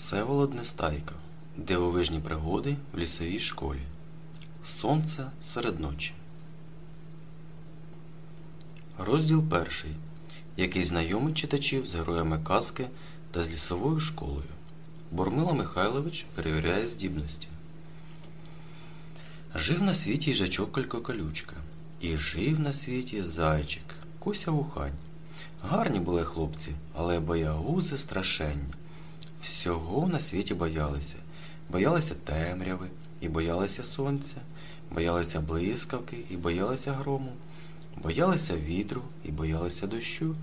Всеволод Нестайко. Дивовижні пригоди в лісовій школі. Сонце серед ночі. Розділ перший, який знайомить читачів з героями казки та з лісовою школою. Бурмила Михайлович перевіряє здібності. Жив на світі їжачок Колькоколючка. І жив на світі зайчик, Куся Вухань. Гарні були хлопці, але боягузи страшенні. Всього на світі боялися. Боялися темряви і боялися сонця, боялися блискавки і боялися грому, боялися вітру і боялися дощу,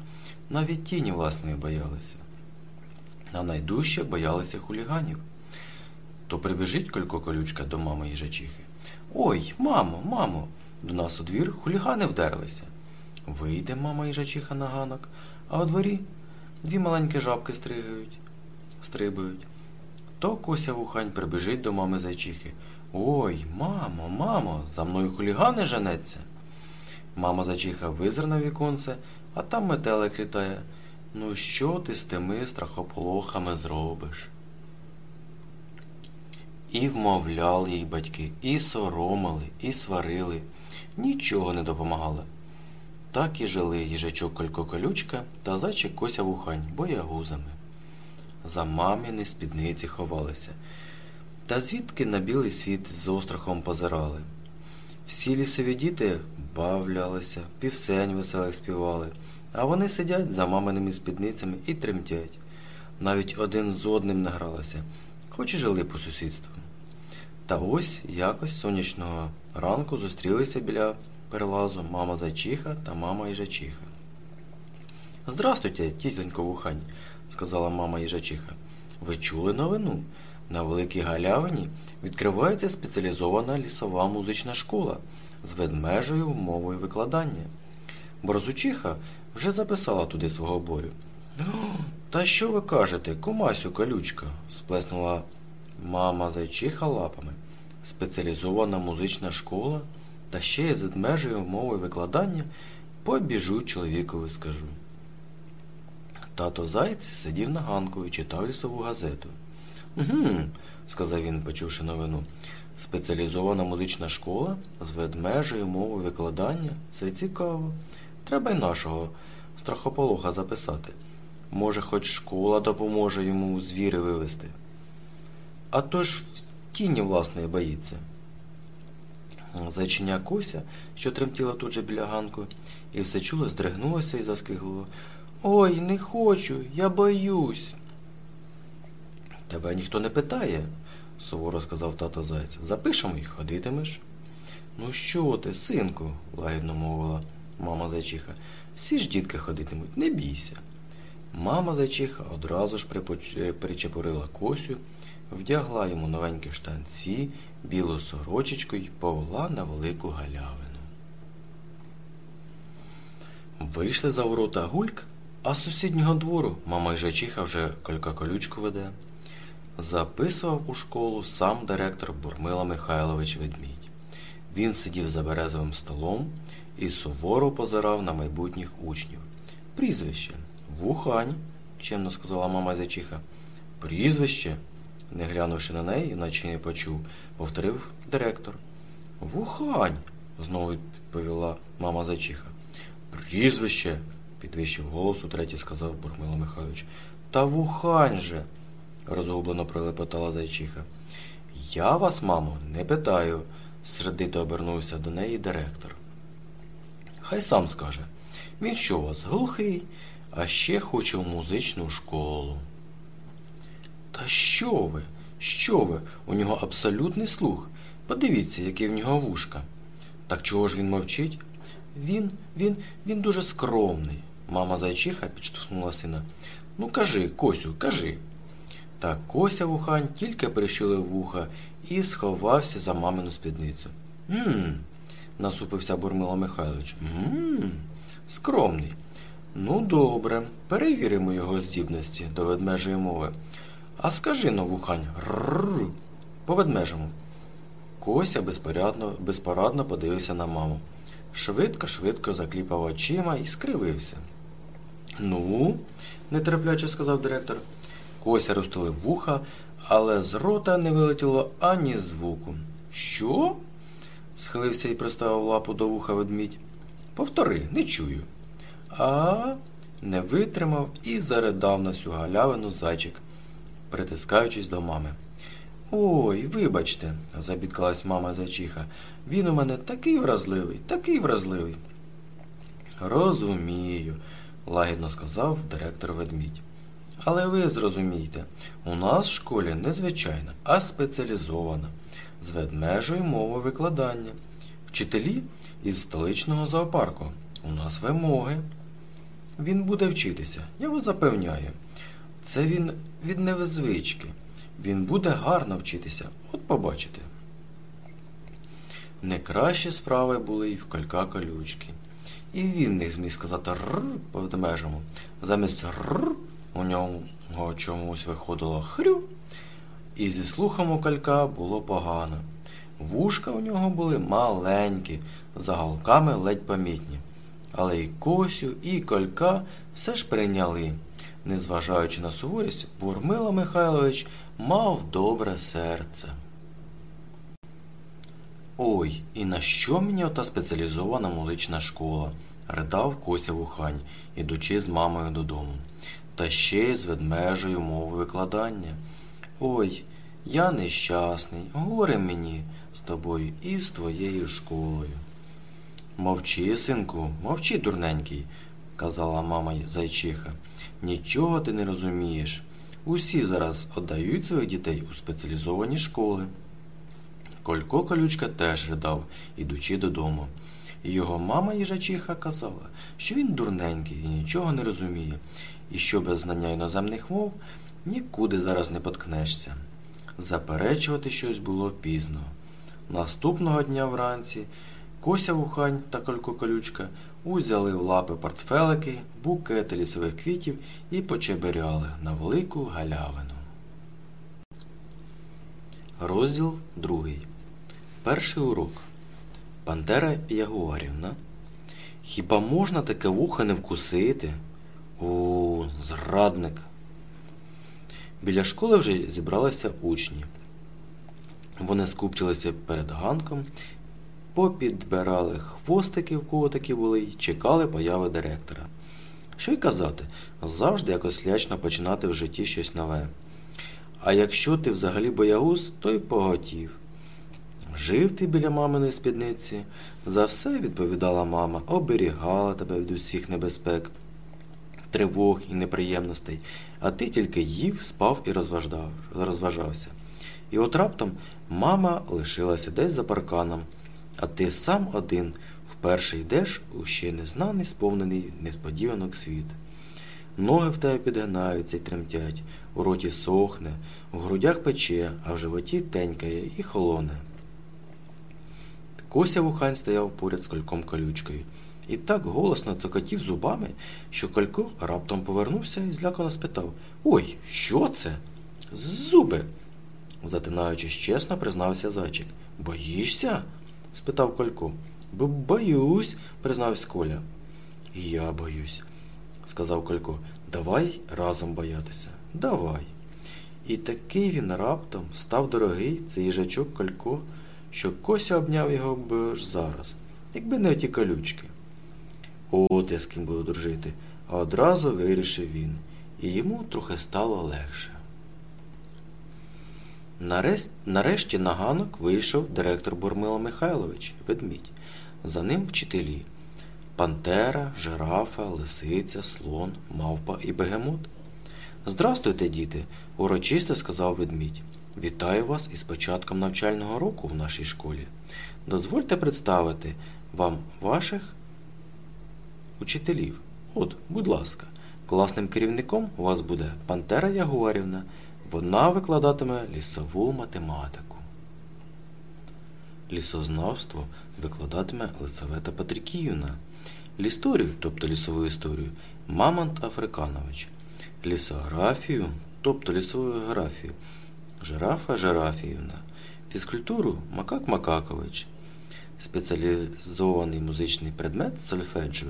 навіть тіні власної боялися. А найдужче боялися хуліганів. То прибіжить колько колючка до мами їжачихи. Ой, мамо, мамо, до нас у двір хулігани вдерлися. Вийде мама їжачиха на ганок, а у дворі дві маленькі жабки стригають стрибають. То Кося вухань прибіжить до мами зайчихи. Ой, мамо, мамо, за мною хулігани женеться. Мама зайчиха визирне віконце, а там метелик літає. Ну, що ти з тими страхополохами зробиш? І вмовляли їй батьки, і соромили, і сварили, нічого не допомагало. Так і жили їжачок Колькоколючка та зайчик Кося вухань боягузами за маміни спідниці ховалися. Та звідки на білий світ з острахом позирали. Всі лісові діти бавлялися, півсень веселих співали, а вони сидять за маминими спідницями і тремтять. Навіть один з одним награлися, хоч і жили по сусідству. Та ось якось сонячного ранку зустрілися біля перелазу мама зайчиха та мама їжачиха. Здрастуйте, тітонько вухань, сказала мама їжачиха. Ви чули новину? На Великій Галявині відкривається спеціалізована лісова музична школа з ведмежою мовою викладання. Борзучиха вже записала туди свого борю. Та що ви кажете, кумасю колючка? сплеснула мама зайчиха лапами. Спеціалізована музична школа, та ще й з ведмежою мовою викладання побіжу чоловікові скажу. Тато Заєць сидів на ганку і читав лісову газету. «Угу», – сказав він, почувши новину. Спеціалізована музична школа з ведмежею мовою викладання це цікаво. Треба й нашого страхополоха записати. Може, хоч школа допоможе йому звіри вивести. А то ж в тіні власної боїться. Зайчиня Куся, що тремтіла тут же біля ганку, і все чуло, здригнулося і заскигло. Ой, не хочу, я боюсь. Тебе ніхто не питає, суворо сказав тато Зайця. Запишемо і ходитимеш. Ну, що ти, синку, лагідно мовила мама зайчиха. Всі ж дітки ходитимуть, не бійся. Мама зайчиха одразу ж причепурила косю, вдягла йому новенькі штанці, білу сорочечку й повела на велику галявину. Вийшли за ворота гульк. А з сусіднього двору мама їжачиха вже колька колючку веде. Записував у школу сам директор Бурмила Михайлович Ведмідь. Він сидів за березовим столом і суворо позирав на майбутніх учнів. Прізвище Вухань, чемно сказала мама зайчиха. Прізвище, не глянувши на неї, наче не почув, повторив директор. Вухань, знову відповіла мама зайчиха. Прізвище підвищив голос, утретє сказав Бурмило Михайлович. Та вухань же, розгублено пролепотала зайчиха. Я вас, мамо, не питаю, сердито обернувся до неї директор. Хай сам скаже. Він що у вас глухий, а ще хоче в музичну школу. Та що ви? Що ви? У нього абсолютний слух. Подивіться, які в нього вушка. Так чого ж він мовчить? Він, він, він дуже скромний. Мама зайчиха підштовхнула сина. Ну, кажи, Косю, кажи. Та Кося вухань тільки прищулив вуха і сховався за мамину спідницю. Гм. насупився Бурмила Михайлович. Гм. Скромний. Ну, добре, перевіримо його здібності до ведмежої мови. А скажи но, вухань, по ведмежому. Кося безпорадно, безпорадно подивився на маму. Швидко-швидко закліпав очима і скривився. Ну, нетерпляче сказав директор. Кося розтулив вуха, але з рота не вилетіло ані звуку. Що? схилився і приставив лапу до вуха ведмідь. Повтори, не чую. А не витримав і заридав на всю галявину зайчик, притискаючись до мами. Ой, вибачте, забідкалась мама зайчиха. Він у мене такий вразливий, такий вразливий. Розумію, лагідно сказав директор ведмідь. Але ви зрозумійте, у нас в школі не звичайна, а спеціалізована, з ведмежою мови викладання. Вчителі із столичного зоопарку. У нас вимоги. Він буде вчитися, я вас запевняю. Це він від невизвички. Він буде гарно вчитися, от побачите. Не кращі справи були й в калька колючки. І він не зміг сказати «рррр» по ведмежому. Замість «рррр» у нього чомусь виходило хрю. І зі слухом у калька було погано. Вушка у нього були маленькі, за галками ледь помітні. Але і Косю, і колька все ж прийняли. Незважаючи на суворість, Бурмила Михайлович мав добре серце. Ой, і на що мені ота спеціалізована музична школа? ридав Кося вухань, ідучи з мамою додому. Та ще й з ведмежою мови викладання. Ой, я нещасний, горе мені з тобою і з твоєю школою. Мовчи, синку, мовчи, дурненький, казала мама зайчиха. Нічого ти не розумієш. Усі зараз віддають своїх дітей у спеціалізовані школи. Колько колючка теж ридав, ідучи додому. Його мама їжачиха казала, що він дурненький і нічого не розуміє, і що без знання іноземних мов нікуди зараз не поткнешся. Заперечувати щось було пізно. Наступного дня вранці Кося Вухань та Колько Колючка узяли в лапи портфелики, букети лісових квітів і почеберяли на велику галявину. Розділ другий. Перший урок. Пантера Ягуарівна. Хіба можна таке вуха не вкусити? О, зрадник. Біля школи вже зібралися учні. Вони скупчилися перед ганком, попідбирали хвостики, в кого такі були, і чекали появи директора. Що й казати, завжди якось лячно починати в житті щось нове. А якщо ти взагалі боягуз, то й поготів. Жив ти біля маминої спідниці, за все відповідала мама, оберігала тебе від усіх небезпек, тривог і неприємностей, а ти тільки їв, спав і розважав, розважався. І от раптом мама лишилася десь за парканом, а ти сам один вперше йдеш у ще незнаний, сповнений несподіванок світ. Ноги в тебе підгинаються й тремтять, у роті сохне, у грудях пече, а в животі тенькає і холоне. Кося вухань стояв поряд з кольком колючкою і так голосно цокотів зубами, що Колько раптом повернувся і злякано спитав Ой, що це? Зуби. Затинаючись чесно, признався зайчик. Боїшся? Спитав Колько. Бо боюсь, признався Коля. Я боюсь, сказав Колько. Давай разом боятися. Давай. І такий він раптом став дорогий цей їжачок Колько, що Кося обняв його б аж зараз, якби не оті колючки. От я з ким буду дружити, одразу вирішив він, і йому трохи стало легше. Нарешті, на ганок вийшов директор Бурмила Михайлович ведмідь. За ним вчителі Пантера, жирафа, лисиця, слон, мавпа і бегемот. Здрастуйте, діти, урочисто сказав ведмідь. Вітаю вас із початком навчального року в нашій школі. Дозвольте представити вам ваших учителів. От, будь ласка, класним керівником у вас буде Пантера Ягуарівна. Вона викладатиме лісову математику. Лісознавство викладатиме Лисавета Патрикіївна. Лісторію, тобто лісову історію, Мамонт Африканович. Лісографію, тобто лісову географію, Жирафа Жирафіївна. Фізкультуру Макак Макакович. Спеціалізований музичний предмет сольфеджіо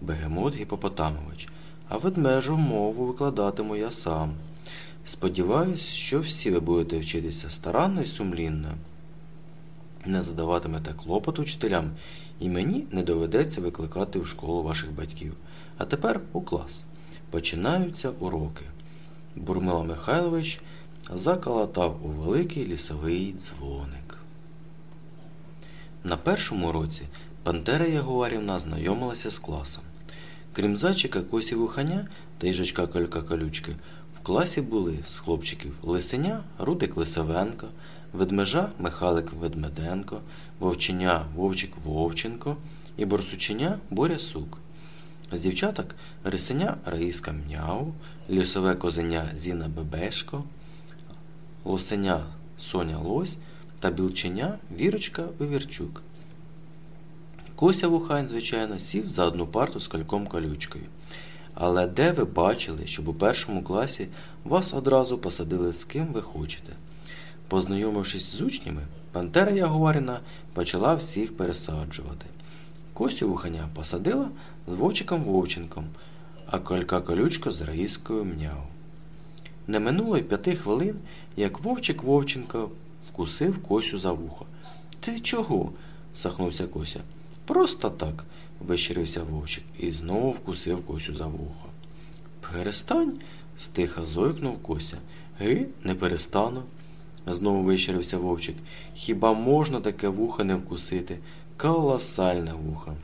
Бегемот Гіпопотамович. А ведмежу мову викладатиму я сам. Сподіваюсь, що всі ви будете вчитися старанно і сумлінно. Не задаватимете клопот учителям, і мені не доведеться викликати у школу ваших батьків. А тепер у клас. Починаються уроки. Бурмила Михайлович заколотав у великий лісовий дзвоник. На першому році Пантера Ягуарівна знайомилася з класом. Крім зайчика Косі Вуханя та їжачка Колька Колючки, в класі були з хлопчиків Лисеня, Рудик Лисавенко, ведмежа Михайлик Ведмеденко, вовченя Вовчик Вовченко і борсученя Боря Сук. З дівчаток Рисеня Раїска Мняу, лісове козеня Зіна Бебешко, лосеня Соня Лось та білченя Вірочка Вивірчук. Кося Вухань, звичайно, сів за одну парту з кальком колючкою. Але де ви бачили, щоб у першому класі вас одразу посадили з ким ви хочете? Познайомившись з учнями, Пантера Ягуаріна почала всіх пересаджувати. Косю Вуханя посадила з Вовчиком Вовченком, а колька колючко з Раїскою мняв. Не минуло й п'яти хвилин, як Вовчик Вовченко вкусив Косю за вухо. Ти чого? сахнувся Кося. Просто так, вищирився вовчик і знову вкусив Косю за вухо. Перестань, стиха зойкнув Кося. Ги, не перестану. Знову вищирився вовчик. Хіба можна таке вухо не вкусити? Колосальне вухо.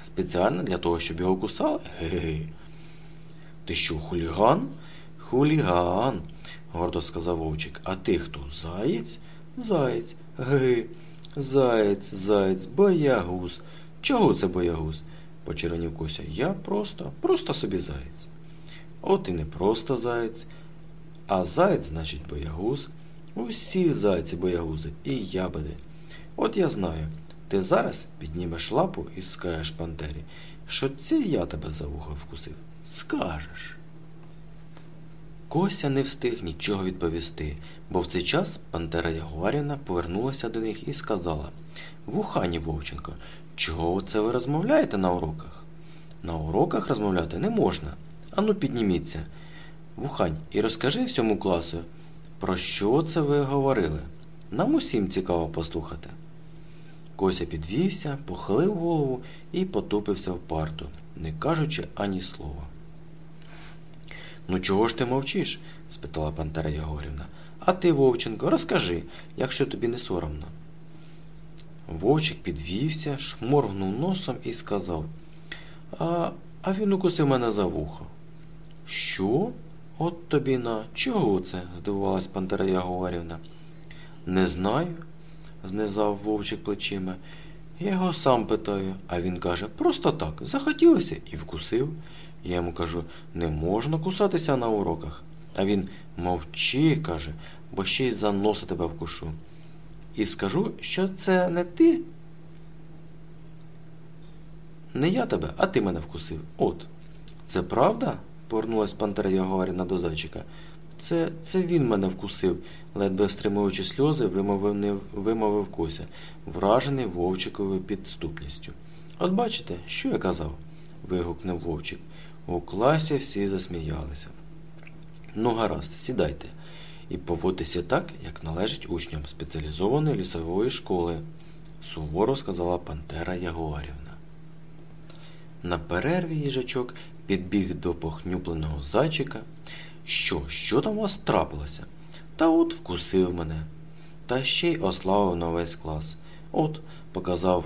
Спеціально для того, щоб його кусали? Ге-ге. Ти що, хуліган? Хуліган, гордо сказав вовчик. А ти хто? Заєць? Заєць. Ге. Заєць, заєць, боягуз. Чого це боягуз? почервонів Кося. Я просто, просто собі заєць. От і не просто заєць, а заєць, значить, боягуз. Усі зайці боягузи і ябеди. От я знаю, ти зараз піднімеш лапу і скажеш Пантері, що це я тебе за вухо вкусив. Скажеш. Кося не встиг нічого відповісти, бо в цей час Пантера Ягуарівна повернулася до них і сказала Вухані Вовченко, чого це ви розмовляєте на уроках? На уроках розмовляти не можна. Ану, підніміться. Вухань, і розкажи всьому класу, про що це ви говорили? Нам усім цікаво послухати. Кося підвівся, похилив голову і потупився в парту, не кажучи ані слова. Ну, чого ж ти мовчиш? спитала Пантера Ягорівна. А ти, Вовченко, розкажи, якщо тобі не соромно. Вовчик підвівся, шморгнув носом і сказав А а він укусив мене за вухо. Що? От тобі на. Чого це? здивувалась Пантера Ягуарівна. Не знаю, знизав вовчик плечима. Я його сам питаю, а він каже, просто так, захотілося і вкусив. Я йому кажу, не можна кусатися на уроках. А він мовчи, каже, бо ще й за носа тебе вкушу. І скажу, що це не ти. Не я тебе, а ти мене вкусив. От. Це правда? повернулась Пантера Ягуаріна до зайчика. Це це він мене вкусив, ледве стримуючи сльози, вимовив, не, вимовив Кося, вражений вовчиковою підступністю. От бачите, що я казав? вигукнув вовчик. У класі всі засміялися. Ну, гаразд, сідайте і поводьтеся так, як належить учням спеціалізованої лісової школи, суворо сказала Пантера Ягуарівна. На перерві їжачок підбіг до похнюпленого зайчика. Що, що там у вас трапилося? Та от вкусив мене. Та ще й ославив на весь клас. От, показав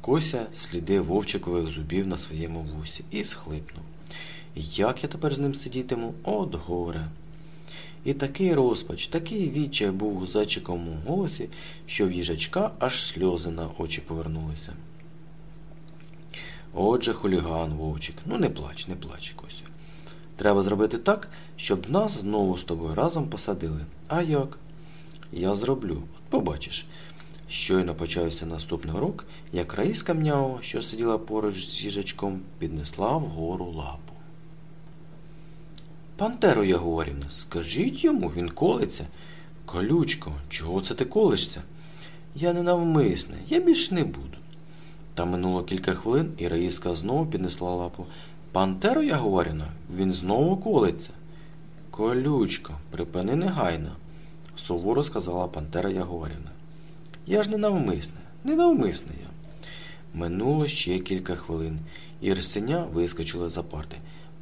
Кося сліди вовчикових зубів на своєму вусі і схлипнув. Як я тепер з ним сидітиму? От горе. І такий розпач, такий відчай був у зайчиковому голосі, що в їжачка аж сльози на очі повернулися. Отже, хуліган, вовчик, ну не плач, не плач, Косю. Треба зробити так, щоб нас знову з тобою разом посадили. А як? Я зроблю, от побачиш. Щойно почався наступний урок, як Раїска Мняо, що сиділа поруч з їжачком, піднесла вгору лапу. Пантеро Ягуарівна, скажіть йому, він колиться. Колючко, чого це ти колишся? Я не навмисне, я більш не буду. Та минуло кілька хвилин, і Раїска знову піднесла лапу. Пантеро Ягуарівна, він знову колиться. Колючко, припини негайно, суворо сказала Пантера Ягорівна. Я ж не навмисне, не навмисне я. Минуло ще кілька хвилин, і Рсеня вискочила за парти.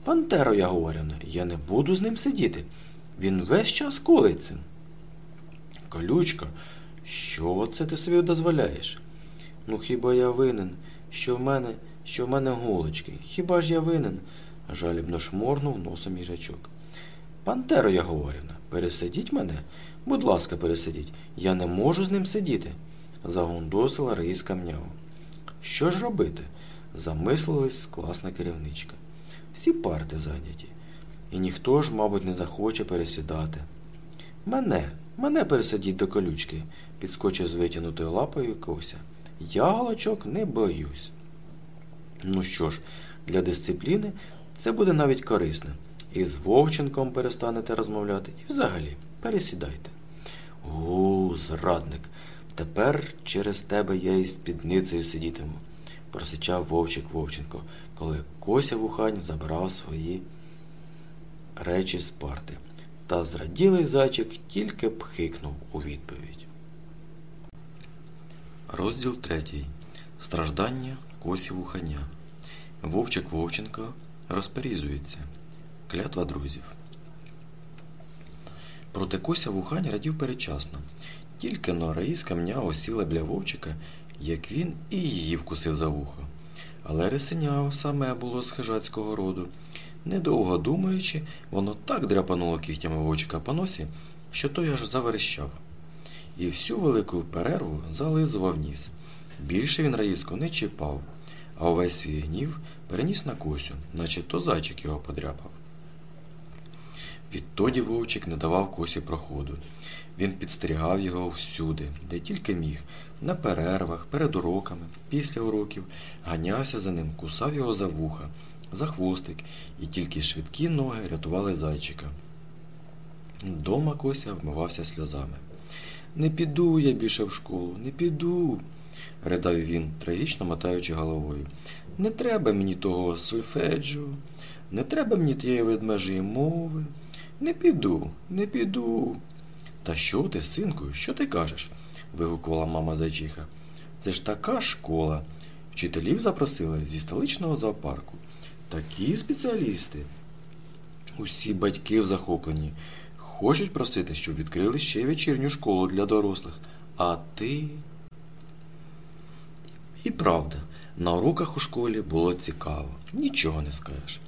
Пантеро Ягорівна, я не буду з ним сидіти. Він весь час колиться. Колючко, що це ти собі дозволяєш? Ну хіба я винен, що в мене, що в мене голочки? Хіба ж я винен? жалібно шморнув носом їжачок. Пантеро Ягорівна, пересидіть мене, будь ласка, пересидіть. Я не можу з ним сидіти, загундосила Раїска мняво. Що ж робити? замислилась класна керівничка. Всі парти зайняті, і ніхто ж, мабуть, не захоче пересідати. Мене, мене пересадіть до колючки, підскочив з витягнутою лапою Кося. Я голочок не боюсь. Ну що ж, для дисципліни це буде навіть корисне. І з Вовченком перестанете розмовляти, і взагалі пересідайте. Гу, зрадник, тепер через тебе я із спідницею сидітиму, просичав вовчик Вовченко, коли Кося Вухань забрав свої речі з парти. Та зраділий зайчик тільки пхикнув у відповідь. Розділ третій. Страждання Косі Вуханя. Вовчик Вовченко розперізується. Клятва друзів. Проте Кося Вухань радів перечасно. Тільки но Раїска мняво сіла біля Вовчика, як він і її вкусив за вухо. Але рисеня саме було з хижацького роду. Недовго думаючи, воно так дряпануло кігтями Вовчика по носі, що той аж заверещав. І всю велику перерву зализував ніс. Більше він Раїску не чіпав, а увесь свій гнів переніс на Косю, наче то зайчик його подряпав. Відтоді вовчик не давав косі проходу. Він підстерігав його всюди, де тільки міг, на перервах, перед уроками, після уроків, ганявся за ним, кусав його за вуха, за хвостик, і тільки швидкі ноги рятували зайчика. Дома Кося вмивався сльозами. Не піду я більше в школу, не піду, ридав він, трагічно мотаючи головою. Не треба мені того сольфеджу, не треба мені тієї ведмежої мови. Не піду, не піду. Та що ти, синку, що ти кажеш? Вигукувала мама зайчиха. Це ж така школа. Вчителів запросили зі столичного зоопарку. Такі спеціалісти. Усі батьки в захопленні. Хочуть просити, щоб відкрили ще вечірню школу для дорослих. А ти. І правда, на уроках у школі було цікаво, нічого не скажеш.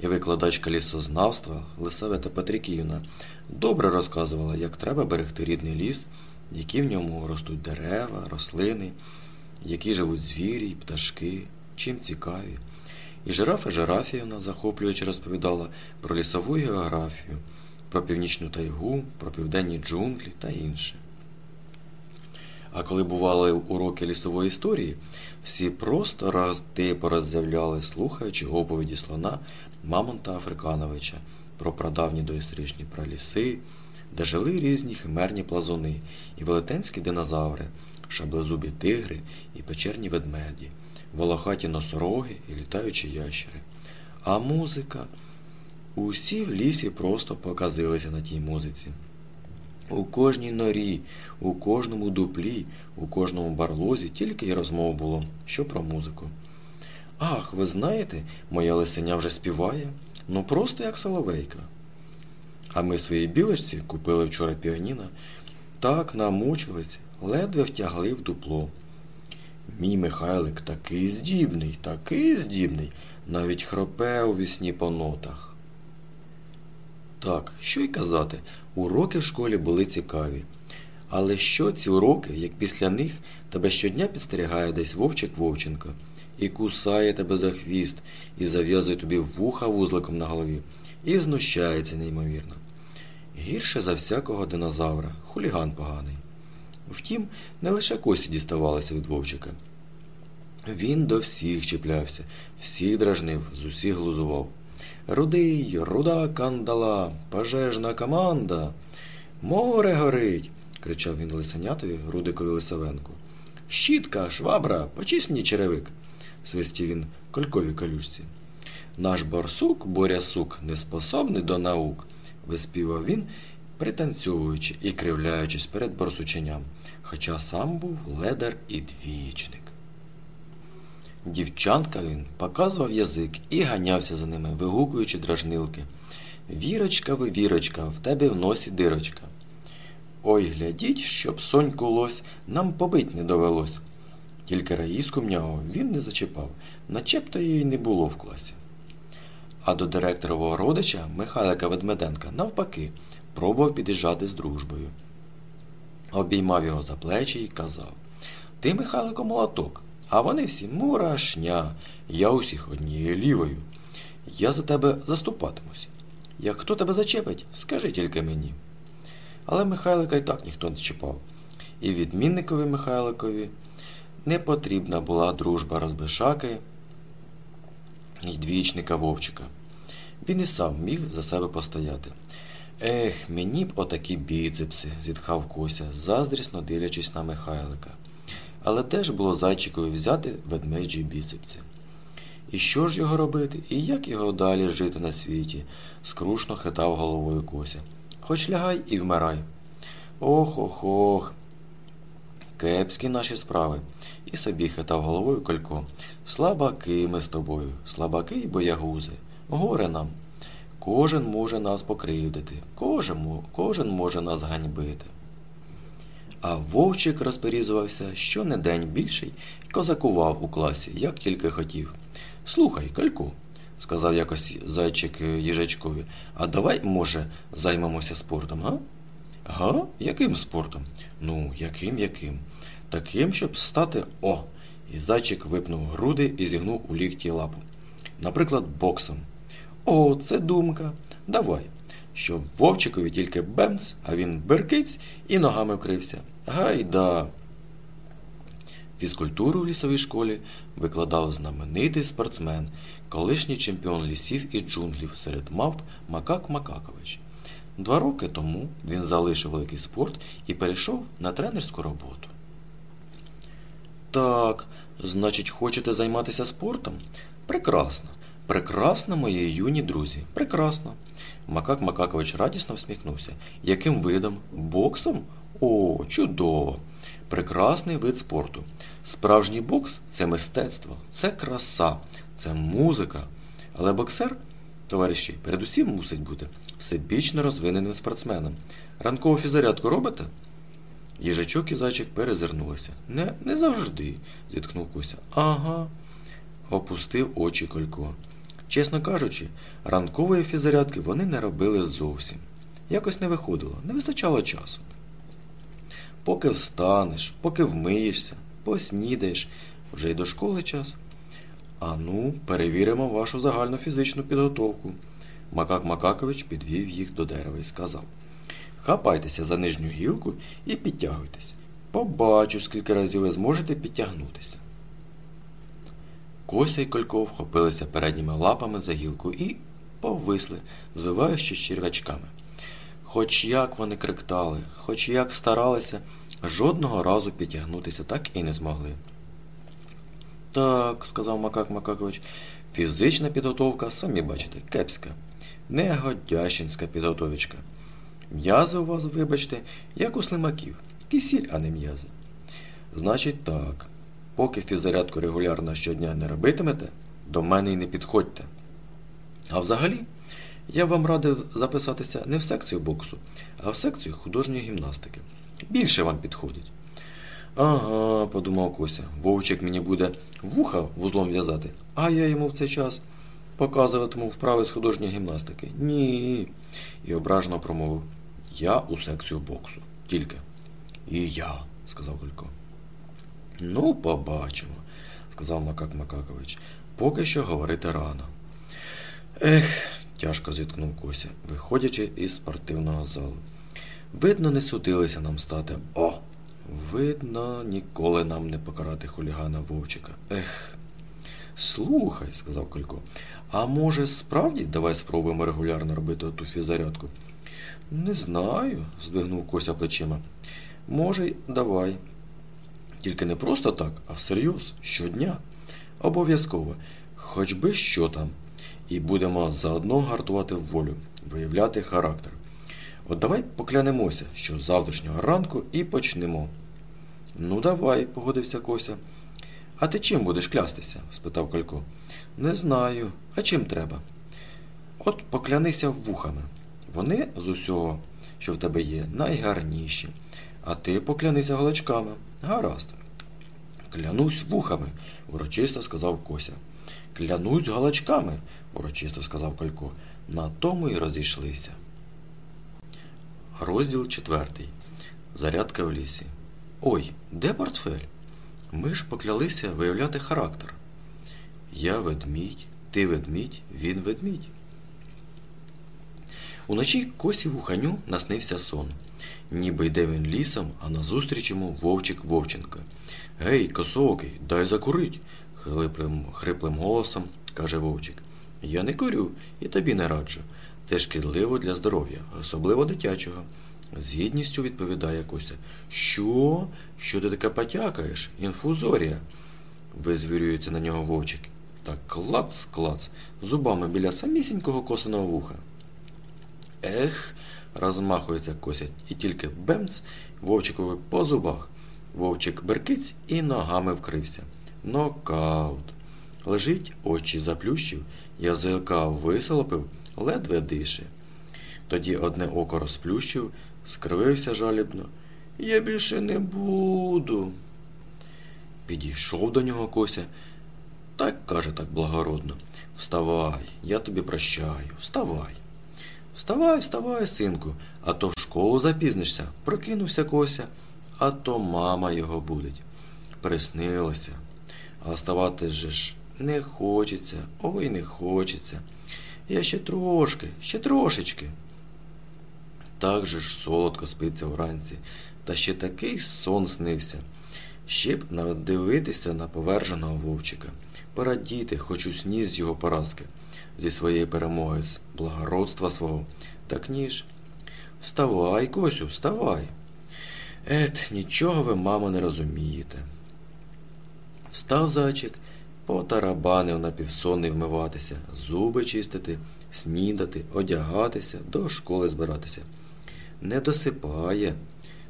І викладачка лісознавства Лисавета Патриківна добре розказувала, як треба берегти рідний ліс, які в ньому ростуть дерева, рослини, які живуть звірі пташки, чим цікаві. І жирафа Жирафіївна захоплюючи розповідала про лісову географію, про північну тайгу, про південні джунглі та інше. А коли бували уроки лісової історії, всі просто разти пороззявляли, слухаючи оповіді слона Мамонта Африкановича про прадавні доісторичні праліси, де жили різні химерні плазуни і велетенські динозаври, шаблезубі тигри і печерні ведмеді, волохаті носороги і літаючі ящери. А музика. Усі в лісі просто показилися на тій музиці. У кожній норі, у кожному дуплі, у кожному барлозі тільки й розмов було, що про музику. Ах, ви знаєте, моя лисеня вже співає, ну просто як соловейка. А ми своїй білочці купили вчора піаніно, так намучились, ледве втягли в дупло. Мій Михайлик такий здібний, такий здібний, навіть хропе у вісні по нотах. Так, що й казати, уроки в школі були цікаві. Але що ці уроки, як після них тебе щодня підстерігає десь Вовчик Вовченко і кусає тебе за хвіст, і зав'язує тобі вуха вузликом на голові, і знущається неймовірно. Гірше за всякого динозавра, хуліган поганий. Втім, не лише косі діставалося від Вовчика. Він до всіх чіплявся, всіх дражнив, з усіх глузував. Рудий, руда кандала, пожежна команда. Море горить. кричав він лисенятові Рудикові Лисавенку. Щітка, швабра, почись мені черевик, свистів він колькові калюшці. Наш борсук, борясук, не способний до наук. Виспівав він, пританцьовуючи і кривляючись перед борсученням, хоча сам був ледар і двічник. Дівчанка він показував язик і ганявся за ними, вигукуючи дражнилки. Вірочка ви, вірочка, в тебе в носі дирочка. Ой, глядіть, щоб соньку лось нам побить не довелось. Тільки раїску мнягу він не зачіпав, начебто її не було в класі. А до директорового родича Михайлика Ведмеденка, навпаки, пробував під'їжджати з дружбою. Обіймав його за плечі і казав Ти, Михайлико, молоток, а вони всі мурашня, я усіх однією лівою. Я за тебе заступатимусь. Як хто тебе зачепить, скажи тільки мені. Але Михайлика й так ніхто не чіпав. І відмінникові Михайликові не потрібна була дружба Розбишаки й двічника Вовчика. Він і сам міг за себе постояти. Ех, мені б отакі біцепси, зітхав Кося, заздрісно дивлячись на Михайлика. Але де ж було зайчикові взяти ведмеджі біцепси? І що ж його робити, і як його далі жити на світі? скрушно хитав головою Кося. Хоч лягай і вмирай. Ох ох ох. Кепські наші справи. І собі хитав головою Колько. Слабаки ми з тобою, слабаки й боягузи. Горе нам. Кожен може нас покривдити, кожен, кожен може нас ганьбити. А вовчик розперізувався щонедень більший і козакував у класі, як тільки хотів. Слухай, Кальку, сказав якось зайчик їжачкові, а давай, може, займемося спортом, га? Га? Яким спортом? Ну, яким, яким? Таким, щоб стати О. І зайчик випнув груди і зігнув у лікті лапу. Наприклад, боксом. О, це думка. Давай. Що Вовчикові тільки бемц, а він беркиць і ногами вкрився. Гайда. Фізкультуру в лісовій школі викладав знаменитий спортсмен, колишній чемпіон лісів і джунглів серед мавп Макак Макакович. Два роки тому він залишив великий спорт і перейшов на тренерську роботу. Так, значить, хочете займатися спортом? Прекрасно. Прекрасно, мої юні друзі, прекрасно. Макак Макакович радісно всміхнувся. Яким видом? Боксом? О, чудово! Прекрасний вид спорту. Справжній бокс це мистецтво, це краса, це музика. Але боксер, товариші, передусім мусить бути всебічно розвиненим спортсменом. Ранкову фізарядку робите? Їжачок і зайчик перезирнулися. Не не завжди, зітхнув Куся. Ага. Опустив очі Колько. Чесно кажучи, ранкової фізарядки вони не робили зовсім. Якось не виходило, не вистачало часу. Поки встанеш, поки вмиєшся, поснідаєш, вже й до школи час. Ану, перевіримо вашу загальну фізичну підготовку. Макак Макакович підвів їх до дерева і сказав Хапайтеся за нижню гілку і підтягуйтесь. Побачу, скільки разів ви зможете підтягнутися. Кося й Колько вхопилися передніми лапами за гілку і повисли, звиваючись черв'ячками. Хоч як вони криктали, хоч як старалися, жодного разу підтягнутися так і не змогли. Так, сказав Макак Макакович, фізична підготовка, самі бачите, кепська, негодящинська підготовочка. М'язи у вас, вибачте, як у слимаків, кисіль, а не м'язи. Значить так, поки фіззарядку регулярно щодня не робитимете, до мене й не підходьте. А взагалі, я вам радив записатися не в секцію боксу, а в секцію художньої гімнастики. Більше вам підходить. Ага, подумав Кося, вовчик мені буде вуха вузлом в'язати, а я йому в цей час показуватиму вправи з художньої гімнастики. Ні. І ображено промовив. Я у секцію боксу. Тільки. І я, сказав Колько. Ну, побачимо, сказав Макак Макакович. Поки що говорити рано. Ех, тяжко зіткнув Кося, виходячи із спортивного залу. Видно, не судилися нам стати. О! Видно, ніколи нам не покарати хулігана Вовчика. Ех. Слухай, сказав Колько, а може, справді давай спробуємо регулярно робити ту фізарядку? Не знаю, здвигнув Кося плечима. Може, давай. Тільки не просто так, а всерйоз, щодня. Обов'язково, хоч би що там. І будемо заодно гартувати волю, виявляти характер. От давай поклянемося, що з завтрашнього ранку і почнемо. Ну, давай, погодився Кося. А ти чим будеш клястися? спитав Колько. Не знаю. А чим треба? От поклянися вухами. Вони з усього, що в тебе є, найгарніші. А ти поклянися голочками. Гаразд. Клянусь вухами, урочисто сказав Кося. Клянусь галачками, урочисто сказав Колько. На тому й розійшлися. Розділ четвертий. Зарядка в лісі. Ой, де портфель? Ми ж поклялися виявляти характер. Я ведмідь, ти ведмідь, він ведмідь. Уночі косі вуханю наснився сон. Ніби йде він лісом, а назустріч йому вовчик Вовченка. Гей, косоокий, дай закурить, хриплим, хриплим голосом каже вовчик. Я не курю і тобі не раджу. Це шкідливо для здоров'я, особливо дитячого. З гідністю відповідає Кося. Що? Що ти таке потякаєш? Інфузорія. Визвірюється на нього вовчик. Та клац, клац, зубами біля самісінького косиного вуха. Ех, розмахується косять, і тільки бемц вовчикові по зубах. Вовчик беркиць і ногами вкрився. Нокаут. Лежить, очі заплющив, язика висолопив, ледве дише. Тоді одне око розплющив, скривився жалібно. Я більше не буду. Підійшов до нього Кося. Так каже так благородно. Вставай, я тобі прощаю, вставай. Вставай, вставай, синку, а то в школу запізнишся, прокинувся Кося, а то мама його будить. Приснилося. А вставати же ж не хочеться, ой не хочеться. Я ще трошки, ще трошечки. Так же ж солодко спиться вранці, та ще такий сон снився. Ще б надивитися на поверженого вовчика, порадіти, хоч у сні з його поразки, зі своєї перемоги, з благородства свого. Так ніж. Вставай, Косю, вставай. Ет, нічого ви, мамо, не розумієте. Встав зайчик, потарабанив напівсонний вмиватися, зуби чистити, снідати, одягатися, до школи збиратися. Не досипає.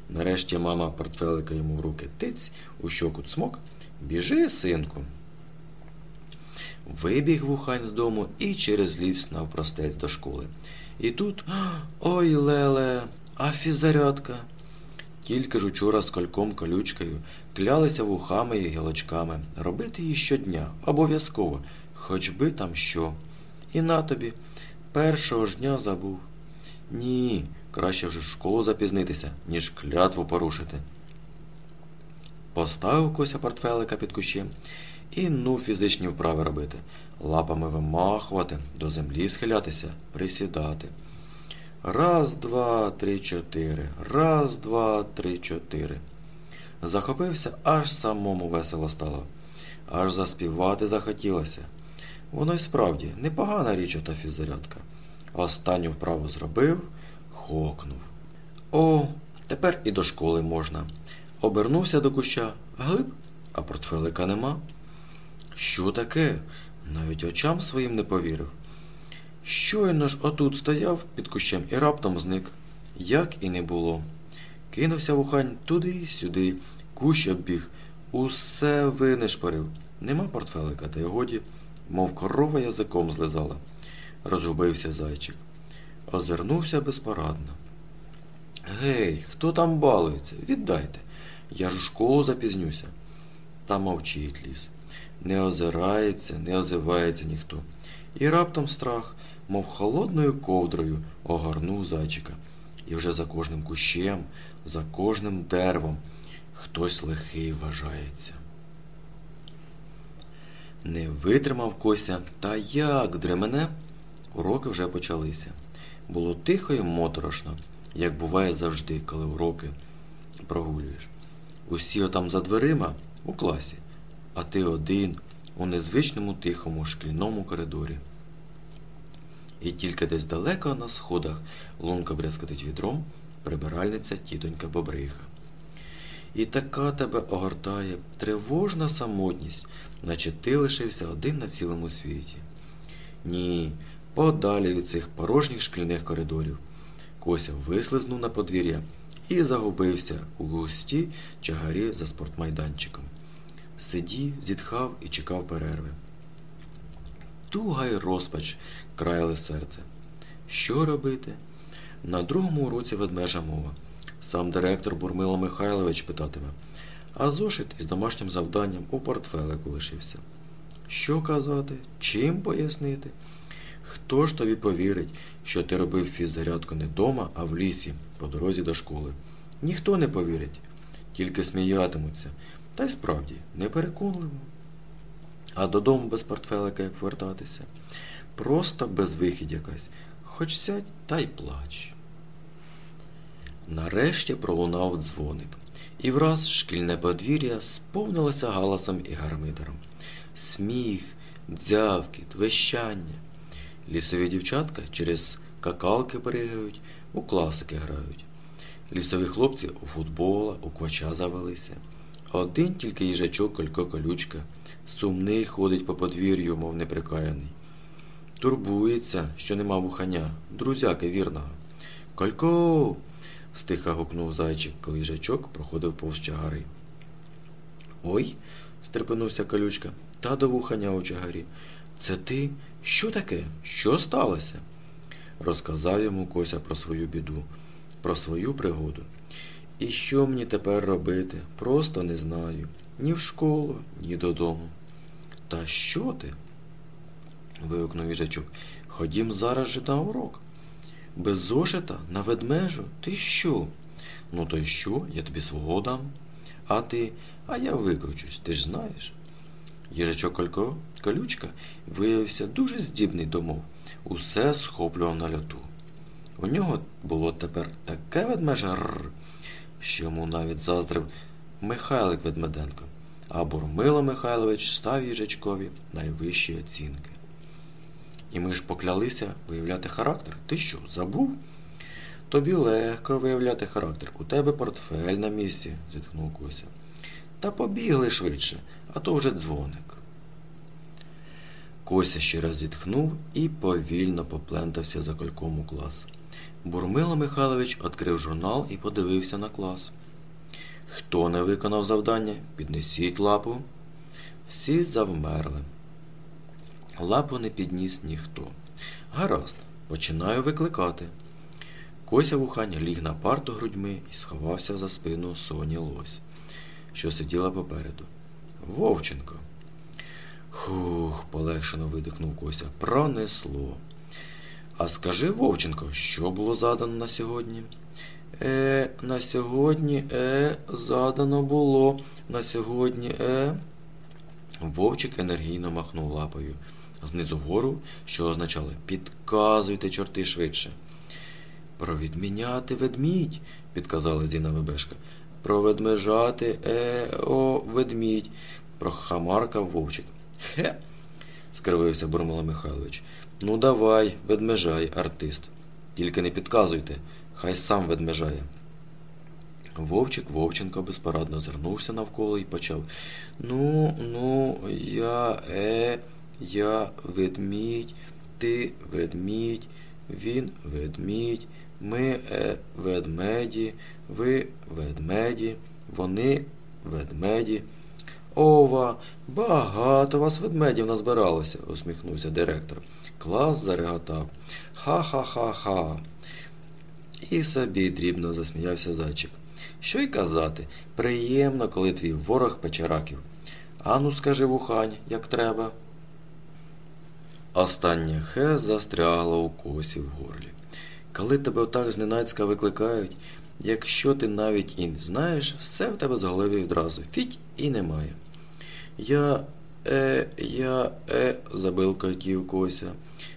Нарешті мама портфелика йому в руки тиць, у щоку цмок. Біжи, синку. Вибіг вухань з дому і через ліс навпростець до школи. І тут ой леле, а фізарядка. Тільки ж учора з кольком колючкою клялися вухами і гілочками робити її щодня, обов'язково, хоч би там що. І на тобі першого ж дня забув. Ні, краще вже в школу запізнитися, ніж клятву порушити. Поставив кося портфелика під кущем і ну фізичні вправи робити, лапами вимахувати, до землі схилятися, присідати. Раз, два, три, чотири. Раз, два, три, чотири. Захопився, аж самому весело стало, аж заспівати захотілося. Воно й справді непогана річ ота фіззарядка. Останню вправу зробив, хокнув. О, тепер і до школи можна. Обернувся до куща, глиб, а портфелика нема. Що таке? Навіть очам своїм не повірив. Щойно ж отут стояв під кущем і раптом зник, як і не було. Кинувся вухань туди, сюди, кущ оббіг, усе винишпорив. Нема портфелика, та й годі, мов корова язиком злизала. Розгубився зайчик. Озирнувся безпорадно. Гей, хто там балується? Віддайте. Я ж у школу запізнюся. Та мовчить ліс. Не озирається, не озивається ніхто. І раптом страх, мов холодною ковдрою, огорнув зайчика. І вже за кожним кущем, за кожним деревом хтось лихий вважається. Не витримав Кося, та як дремене? Уроки вже почалися. Було тихо і моторошно, як буває завжди, коли уроки прогулюєш. Усі отам за дверима у класі, а ти один у незвичному тихому шкільному коридорі. І тільки десь далеко на сходах лунка брязкотить відром, прибиральниця тітонька Бобриха. І така тебе огортає тривожна самотність, наче ти лишився один на цілому світі. Ні, подалі від цих порожніх шкільних коридорів. Кося вислизнув на подвір'я і загубився у густі чагарі за спортмайданчиком. Сидів, зітхав і чекав перерви. Туга й розпач краяли серце. Що робити? На другому уроці ведмежа мова. Сам директор Бурмило Михайлович питатиме, а зошит із домашнім завданням у портфелику лишився. Що казати? Чим пояснити? Хто ж тобі повірить, що ти робив фіззарядку не дома, а в лісі, по дорозі до школи? Ніхто не повірить, тільки сміятимуться. Та й справді непереконливо. А додому без портфелика як повертатися? Просто безвихідь якась. Хоч сядь та й плач. Нарешті пролунав дзвоник, і враз шкільне подвір'я сповнилося галасом і гармидером. Сміх, дзявкіт, вещання. Лісові дівчатка через какалки перегають, у класики грають. Лісові хлопці у футбола, у квача завелися. Один тільки їжачок колько колючка, сумний ходить по подвір'ю, мов неприкаяний. Турбується, що нема вуханя, друзяки вірного. Колько. стиха гукнув зайчик, коли їжачок проходив повз чагари. Ой, стрепенувся колючка, та до вуханя у чагарі. Це ти? Що таке? Що сталося? Розказав йому Кося про свою біду, про свою пригоду. І що мені тепер робити? Просто не знаю. Ні в школу, ні додому. Та що ти? вигукнув їжачок. Ходім зараз же на урок. Без зошита на ведмежу? Ти що? Ну, то й що, я тобі свого дам. А ти, а я викручусь, ти ж знаєш. Їжачок Колько, колючка, виявився дуже здібний до мов. Усе схоплював на льоту. У нього було тепер таке ведмеже рр, що йому навіть заздрив Михайлик Ведмеденко, а Бурмило Михайлович став їжачкові найвищі оцінки. І ми ж поклялися виявляти характер. Ти що, забув? Тобі легко виявляти характер. У тебе портфель на місці, зітхнув Кося. Та побігли швидше, а то вже дзвоник. Кося ще раз зітхнув і повільно поплентався за кольком у клас. Бурмило Михайлович відкрив журнал і подивився на клас. Хто не виконав завдання, піднесіть лапу. Всі завмерли. Лапу не підніс ніхто. Гаразд, починаю викликати. Кося вухань ліг на парту грудьми і сховався за спину Соні Лось, що сиділа попереду. Вовченко. Хух, полегшено видихнув Кося. Пронесло. А скажи, Вовченко, що було задано на сьогодні? Е, на сьогодні е, задано було. На сьогодні е. Вовчик енергійно махнув лапою. Знизу вгору, що означало підказуйте, чорти швидше. Провідміняти ведмідь, підказала Зіна Вебешка. Проведмежати е о ведмідь, прохамаркав вовчик. Хе. скривився Бурмила Михайлович. Ну, давай, ведмежай, артист. Тільки не підказуйте, хай сам ведмежає. Вовчик Вовченко безпорадно зернувся навколо і почав Ну, ну, я е, я ведмідь, ти ведмідь, він ведмідь, ми е, ведмеді, ви ведмеді, вони ведмеді. Ова, багато вас ведмедів назбиралося, усміхнувся директор. Клас зареготав. Ха-ха-ха-ха. І собі дрібно засміявся зайчик. Що й казати, приємно, коли твій ворог печераків. Ану, скажи вухань, як треба. Останнє хе застрягло у косі в горлі. Коли тебе отак зненацька викликають, якщо ти навіть і не знаєш, все в тебе з голови відразу. Фіть і немає. Я е, я е, забилкотів Кося.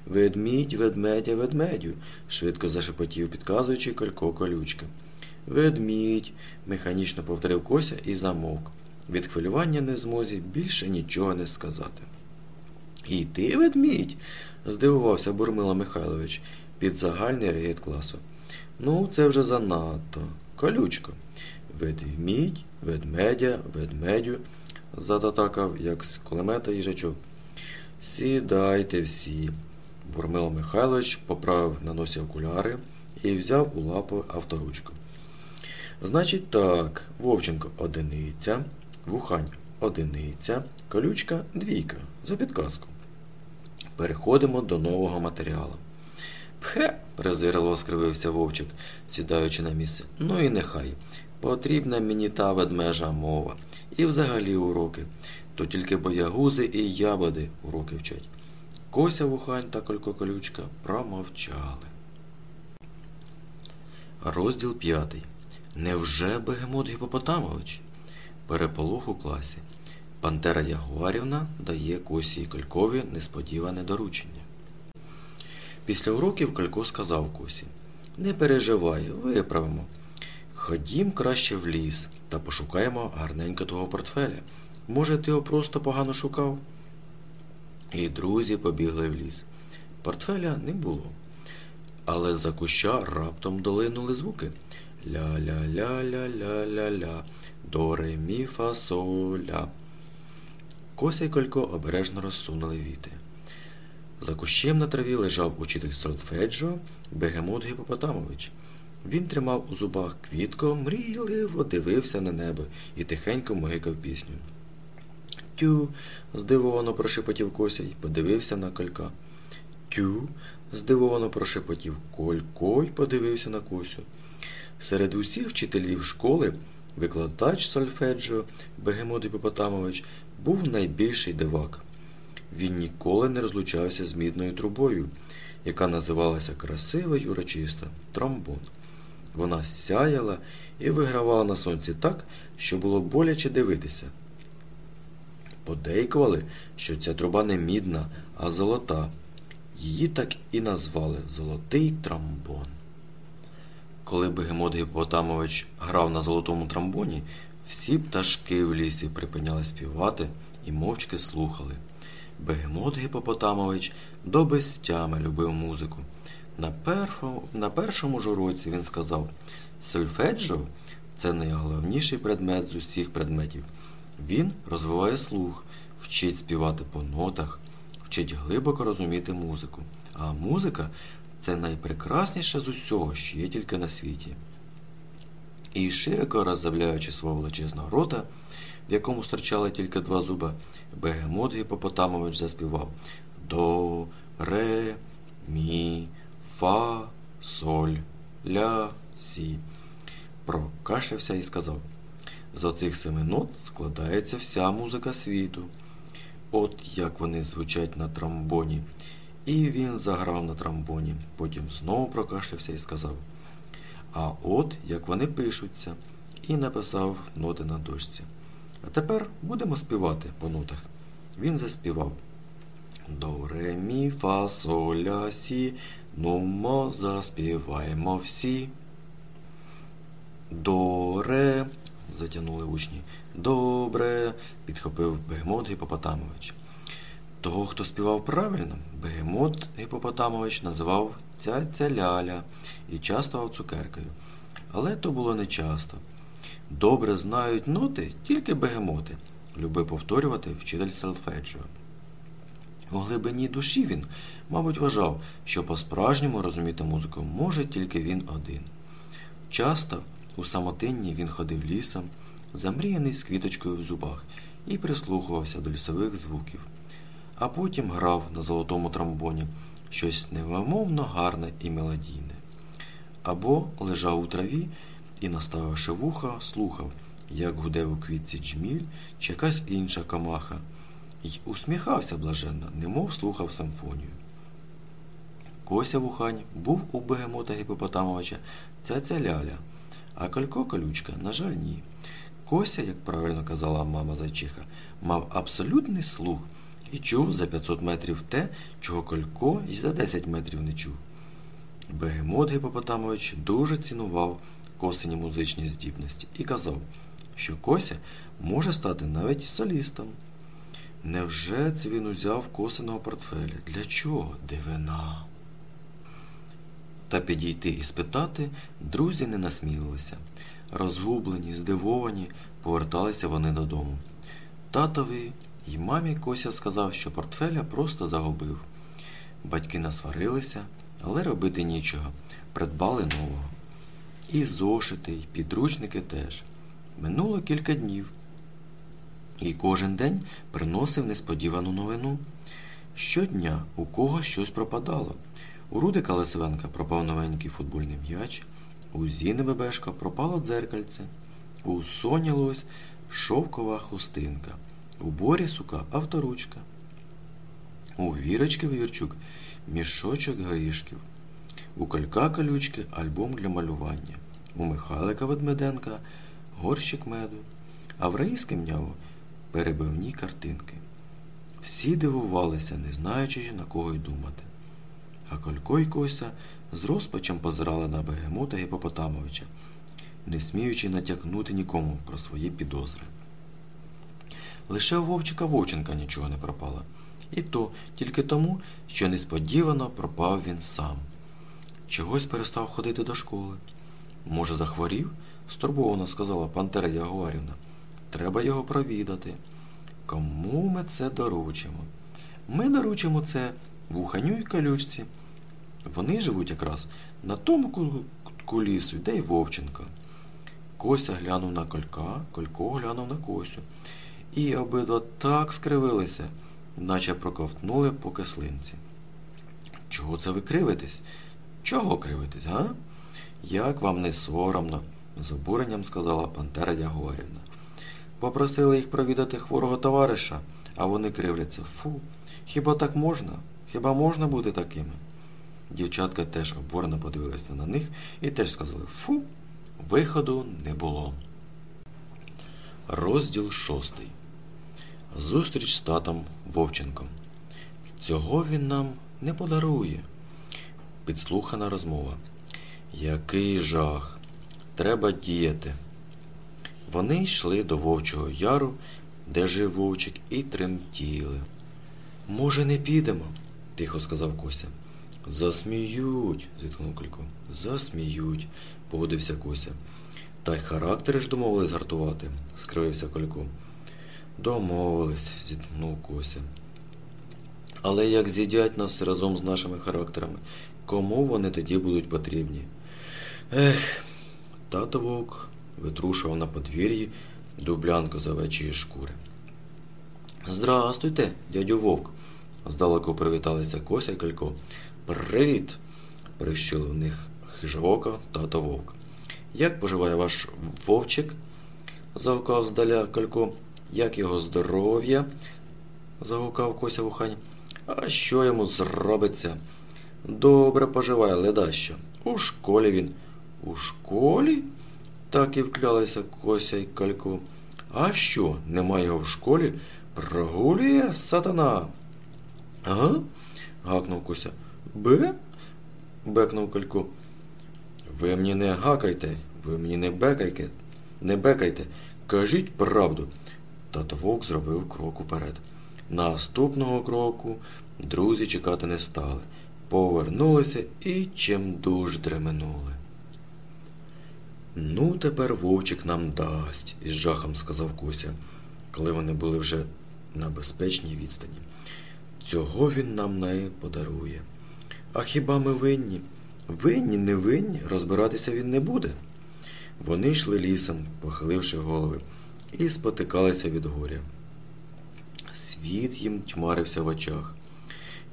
Ведмідь, ведмедя, ведмедю, швидко зашепотів, підказуючи колько колючки. Ведмідь, механічно повторив Кося і замовк. Від хвилювання не в змозі більше нічого не сказати. І ти, ведмідь? здивувався Бурмила Михайлович під загальний регіт класу. Ну, це вже занадто. Колючко. Ведмідь, ведмедя, ведмедю, зататакав, як з кулемета їжачок. Сідайте всі. Бурмило Михайлович поправив на носі окуляри і взяв у лапу авторучку. Значить так, Вовченко одиниця, вухань одиниця, колючка двійка за підказку. Переходимо до нового матеріалу. Пхе, презирливо скривився вовчик, сідаючи на місце. Ну і нехай. Потрібна мені та ведмежа мова. І взагалі уроки. То тільки боягузи і ябоди уроки вчать. Кося вухань та Колько колючка промовчали. Розділ п'ятий. Невже Бегемот Гіпопотамович? Переполох у класі. Пантера Ягуарівна дає Косі і Колькові несподіване доручення. Після уроків Колько сказав Косі Не переживай, виправимо. Ходім краще в ліс та пошукаємо гарненько твого портфеля. Може, ти його просто погано шукав? І друзі побігли в ліс. Портфеля не було. Але за куща раптом долинули звуки. Ля-ля-ля-ля-ля-ля-ля, до ре мі фа ля. Кося й Колько обережно розсунули віти. За кущем на траві лежав учитель Сольфеджо Бегемот Гіпопотамович. Він тримав у зубах квітко, мрійливо дивився на небо і тихенько могикав пісню. Тю. здивовано прошепотів Кося й подивився на колька. Тю. здивовано прошепотів Колько й подивився на Косю. Серед усіх вчителів школи викладач Сольфеджо Бегемот Гіпопотамович був найбільший дивак. Він ніколи не розлучався з мідною трубою, яка називалася красиво й урочисто тромбон. Вона сяяла і вигравала на сонці так, що було боляче дивитися. Подейкували, що ця труба не мідна, а золота. Її так і назвали Золотий тромбон. Коли Бегемот Гіпотамович грав на золотому тромбоні, всі пташки в лісі припиняли співати і мовчки слухали. Бегемот Гіпопотамович до безтями любив музику. На першому, на першому ж уроці він сказав Сольфеджо це найголовніший предмет з усіх предметів. Він розвиває слух, вчить співати по нотах, вчить глибоко розуміти музику. А музика це найпрекрасніше з усього, що є тільки на світі. І широко роззавляючи свого величезного рота, в якому стирчали тільки два зуба, Бегемот Гіпопотамович заспівав До, ре, мі, фа, соль, ля, сі. Прокашлявся і сказав з оцих семи нот складається вся музика світу. От як вони звучать на тромбоні. І він заграв на тромбоні, потім знову прокашлявся і сказав А от як вони пишуться, і написав ноти на дошці. А тепер будемо співати по нотах. Він заспівав До ре мі фа соль сі, нумо заспіваємо всі. До ре, затягнули учні. Добре, підхопив Бегемот Гіпопотамович. Того, хто співав правильно, Бегемот Гіпопотамович називав цяця ляля і частував цукеркою. Але то було не часто. Добре знають ноти тільки бегемоти, любив повторювати вчитель Селфеджо. У глибині душі він, мабуть, вважав, що по-справжньому розуміти музику може тільки він один. Часто у самотинні він ходив лісом, замріяний з квіточкою в зубах, і прислухувався до лісових звуків, а потім грав на золотому тромбоні щось невимовно гарне і мелодійне. Або лежав у траві і, наставивши вуха, слухав, як гуде у квітці джміль чи якась інша камаха, й усміхався блаженно, немов слухав симфонію. Кося вухань був у бегемота Гіпопотамовича ця ляля, а Колько колючка, на жаль, ні. Кося, як правильно казала мама Зайчиха, мав абсолютний слух і чув за 500 метрів те, чого Колько й за 10 метрів не чув. Бегемот Гіпопотамович дуже цінував косині музичні здібності і казав, що Кося може стати навіть солістом. Невже це він узяв косиного портфеля? Для чого? Дивина? Та підійти і спитати друзі не насмілилися. Розгублені, здивовані, поверталися вони додому. Татові й мамі Кося сказав, що портфеля просто загубив. Батьки насварилися, але робити нічого. придбали нового. І зошити, і підручники теж. Минуло кілька днів. І кожен день приносив несподівану новину. Щодня у когось щось пропадало. У Рудика Лисовенка пропав новенький футбольний м'яч, у Зіни Бебешка пропало дзеркальце, у Соні Лось шовкова хустинка, у Борісука авторучка, у Вірочки Вівірчук мішочок горішків, у Колька Колючки альбом для малювання, у Михайлика Ведмеденка горщик меду, а в Раїски Мняву перебивні картинки. Всі дивувалися, не знаючи, на кого й думати. А Колько й Кося з розпачем позирали на Бегемота Гіпопотамовича, не сміючи натякнути нікому про свої підозри. Лише у Вовчика Вовченка нічого не пропало. І то тільки тому, що несподівано пропав він сам. Чогось перестав ходити до школи. Може, захворів? стурбовано сказала Пантера Ягуарівна. Треба його провідати. Кому ми це доручимо? Ми доручимо це вуханю й калючці. Вони живуть якраз на тому кутку лісу, де й Вовченко. Кося глянув на колька, Колько глянув на Косю. І обидва так скривилися, наче проковтнули по кислинці. Чого це ви кривитесь? Чого кривитесь, га? Як вам не соромно, з обуренням сказала Пантера Ягорівна. Попросили їх провідати хворого товариша, а вони кривляться. Фу, хіба так можна? Хіба можна бути такими? Дівчатка теж обурено подивилися на них і теж сказали Фу, виходу не було. Розділ шостий. Зустріч з татом Вовченком. Цього він нам не подарує. Підслухана розмова. Який жах. Треба діяти. Вони йшли до Вовчого яру, де жив вовчик, і тремтіли. Може, не підемо? тихо сказав Кося. Засміють, зітхнув Колько. Засміють, погодився Кося. Та й характери ж домовились гартувати, скривився Колько. Домовились, зітхнув Кося. Але як з'їдять нас разом з нашими характерами, кому вони тоді будуть потрібні? Ех, тато вовк витрушував на подвір'ї дублянку з овечої шкури. Здрастуйте, дядю вовк, здалеку привіталися Кося і Колько. Привіт! прищили в них хижоока тато вовк. Як поживає ваш вовчик? загукав здаля Колько. Як його здоров'я? загукав Кося вухань. А що йому зробиться? Добре поживає, ледащо. У школі він. У школі? Так і вклялися Кося й Калько. А що, немає його в школі? Прогулює сатана. Ага? гакнув Кося. Бе? бекнув Калько. Ви мені не гакайте, ви мені не бекайте, не бекайте. Кажіть правду. Тато вовк зробив крок уперед. Наступного кроку друзі чекати не стали. Повернулися і чимдуж дременули. Ну, тепер вовчик нам дасть, із жахом сказав Куся, коли вони були вже на безпечній відстані. Цього він нам не подарує. А хіба ми винні? Винні, не винні, розбиратися він не буде. Вони йшли лісом, похиливши голови, і спотикалися від горя. Світ їм тьмарився в очах.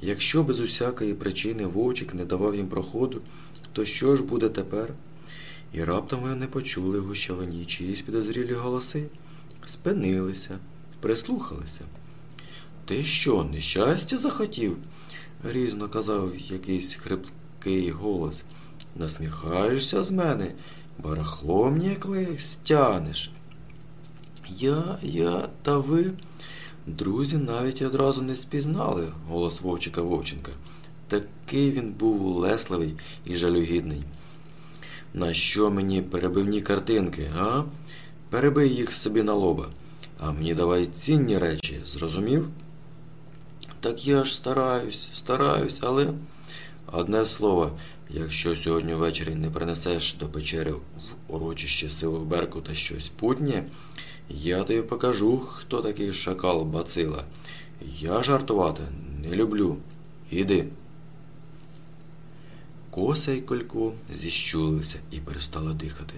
Якщо без усякої причини вовчик не давав їм проходу, то що ж буде тепер? І раптом вони почули в гущавині чиїсь підозрілі голоси, спинилися, прислухалися. Ти що, нещастя захотів? Грізно казав якийсь хрипкий голос. Насміхаєшся з мене, барахлом ніяк стянеш. Я, я та ви. Друзі навіть одразу не спізнали голос Вовчика Вовченка. Такий він був улесливий і жалюгідний. На що мені перебивні картинки, а? Перебий їх собі на лоба, а мені давай цінні речі, зрозумів? Так я ж стараюсь, стараюсь, але одне слово, якщо сьогодні ввечері не принесеш до печери в урочище силу Беркута щось путнє, я тобі покажу, хто такий шакал бацила. Я жартувати не люблю. Іди. Кося й Колько зіщулилися і перестали дихати.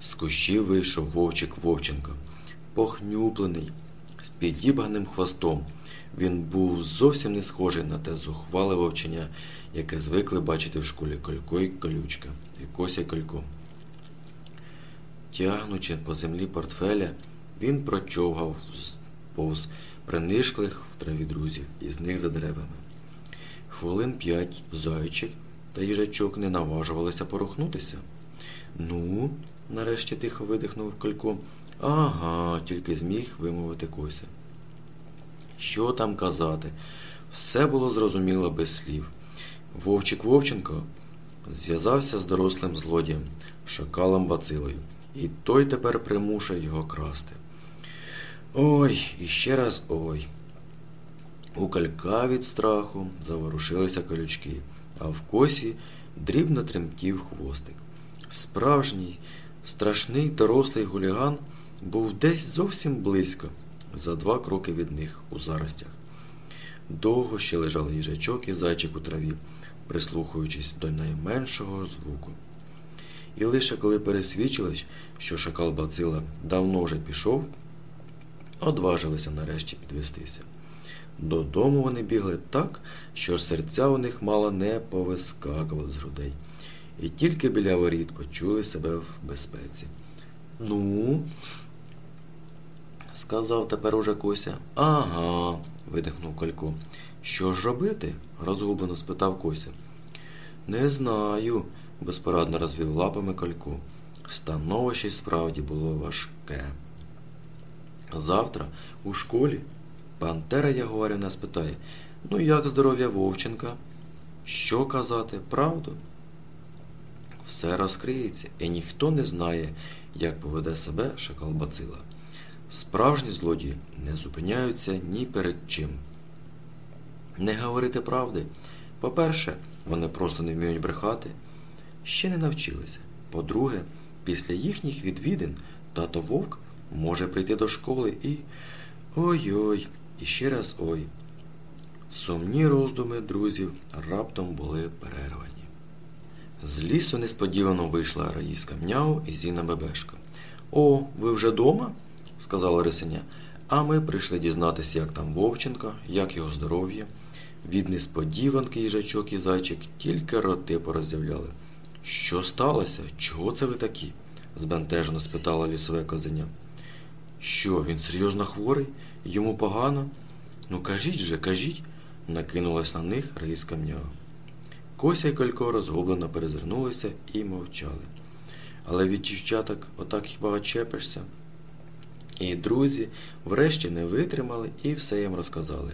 З кущів вийшов вовчик Вовченко, похнюплений, з підібганим хвостом. Він був зовсім не схожий на те зухвале вовчення, яке звикли бачити в школі Колько й Колючка і Кося й Колько. Тягнучи по землі портфеля, він прочовгав повз принишклих в траві друзів і зник за деревами. Хвилин п'ять зайчик та їжачок не наважувалися порухнутися. Ну, нарешті тихо видихнув Колько. Ага, тільки зміг вимовити Кося. Що там казати? Все було зрозуміло без слів. Вовчик Вовченко зв'язався з дорослим злодієм, шакалом бацилою, і той тепер примушує його красти. Ой, і ще раз ой. У калька від страху заворушилися колючки, а в косі дрібно тремтів хвостик. Справжній, страшний дорослий гуліган був десь зовсім близько, за два кроки від них у заростях. Довго ще лежали їжачок і зайчик у траві, прислухаючись до найменшого звуку. І лише коли пересвідчились, що шакал бацила давно вже пішов, одважилися нарешті підвестися. Додому вони бігли так, що серця у них мало не повискакували з грудей, і тільки біля воріт почули себе в безпеці. Ну, сказав тепер уже Кося. Ага, видихнув Колько. Що ж робити? розгублено спитав Кося. Не знаю, безпорадно розвів лапами Колько. Становище справді було важке. Завтра у школі Пантера Ягуарівна спитає, ну як здоров'я Вовченка? Що казати, правду? Все розкриється, і ніхто не знає, як поведе себе шакал Бацила. Справжні злодії не зупиняються ні перед чим. Не говорити правди. По-перше, вони просто не вміють брехати, ще не навчилися. По-друге, після їхніх відвідин тато Вовк може прийти до школи і. Ой-ой, і ще раз ой. Сумні роздуми друзів раптом були перервані. З лісу несподівано вийшла Раїска Мняу і Зіна Бебешка. О, ви вже дома? Сказала Рисеня. А ми прийшли дізнатися, як там Вовченко, як його здоров'я. Від несподіванки їжачок і зайчик тільки роти пороззявляли. Що сталося? Чого це ви такі? збентежено спитала лісове козеня. Що, він серйозно хворий? Йому погано? Ну кажіть же, кажіть, накинулась на них Раїска Мняу. Кося й Колько розгублено перезирнулися і мовчали. Але від дівчаток отак хіба очепишся? І друзі врешті не витримали і все їм розказали.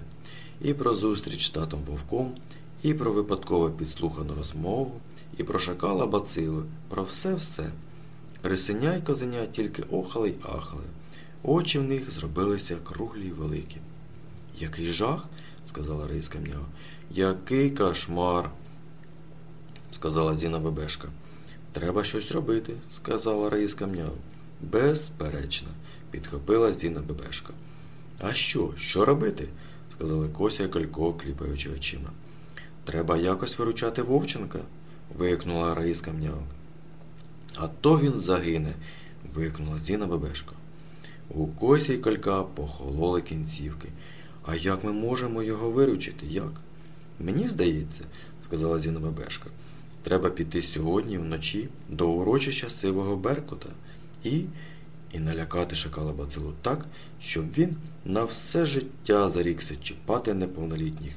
І про зустріч з татом вовком, і про випадково підслухану розмову, і про шакала бацилу, про все-все. Рисеня й козеня тільки охали й ахали. Очі в них зробилися круглі й великі. Який жах? сказала Рейська мнява. Який кошмар, сказала Зіна Бебешка. Треба щось робити, сказала Раїска Мняв. Безперечно, підхопила Зіна Бебешка. А що? Що робити? сказали Кося і Колько, кліпаючи очима. Треба якось виручати Вовченка, викнула Раїска Мняв. А то він загине, викнула Зіна Бебешка. У Косі й Калька похололи кінцівки. А як ми можемо його виручити? Як? Мені здається, сказала Зіна Бебешка, треба піти сьогодні вночі до урочища сивого Беркута і і налякати шакала бацилу так, щоб він на все життя зарікся чіпати неповнолітніх,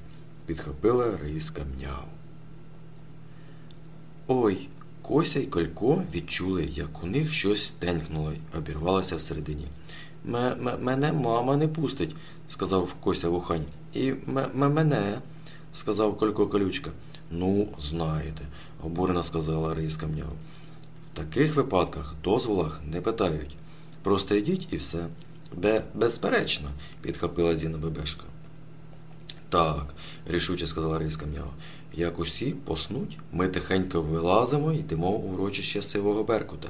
підхопила Раїска мняв. Ой, Кося й Колько відчули, як у них щось тенькнуло й обірвалося всередині. Мене мама не пустить, сказав Кося вухань. І мене, сказав Колько колючка. Ну, знаєте, обурено сказала Раїска Мняв. В таких випадках дозволах не питають. Просто йдіть і все. Бе, безперечно, підхопила Зіна Бебешка. Так, рішуче сказала Раїска Мнява. Як усі поснуть, ми тихенько вилазимо і йдемо у урочище сивого Беркута.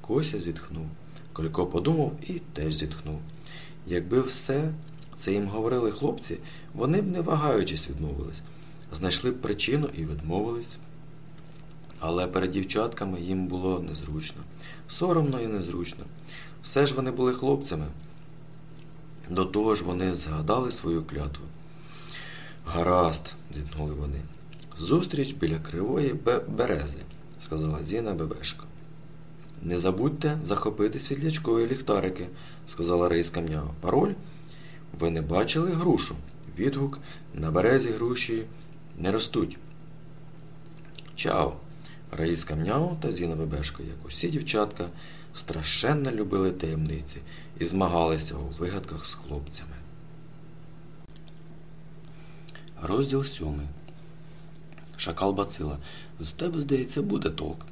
Кося зітхнув. Колько подумав і теж зітхнув. Якби все це їм говорили хлопці, вони б, не вагаючись, відмовились. Знайшли б причину і відмовились. Але перед дівчатками їм було незручно, соромно і незручно. Все ж вони були хлопцями. До того ж вони згадали свою клятву. Гаразд, зітхнули вони. Зустріч біля кривої берези, сказала Зіна Бебешко. Не забудьте захопити світлячкові ліхтарики, сказала Раїска Мнява. Пароль? Ви не бачили грушу? Відгук на березі груші не ростуть. Чао! Раїска Мняу та Зіна Бебешко, як усі дівчатка, страшенно любили таємниці і змагалися у вигадках з хлопцями. Розділ сьомий. Шакал Бацила. З тебе, здається, буде толк.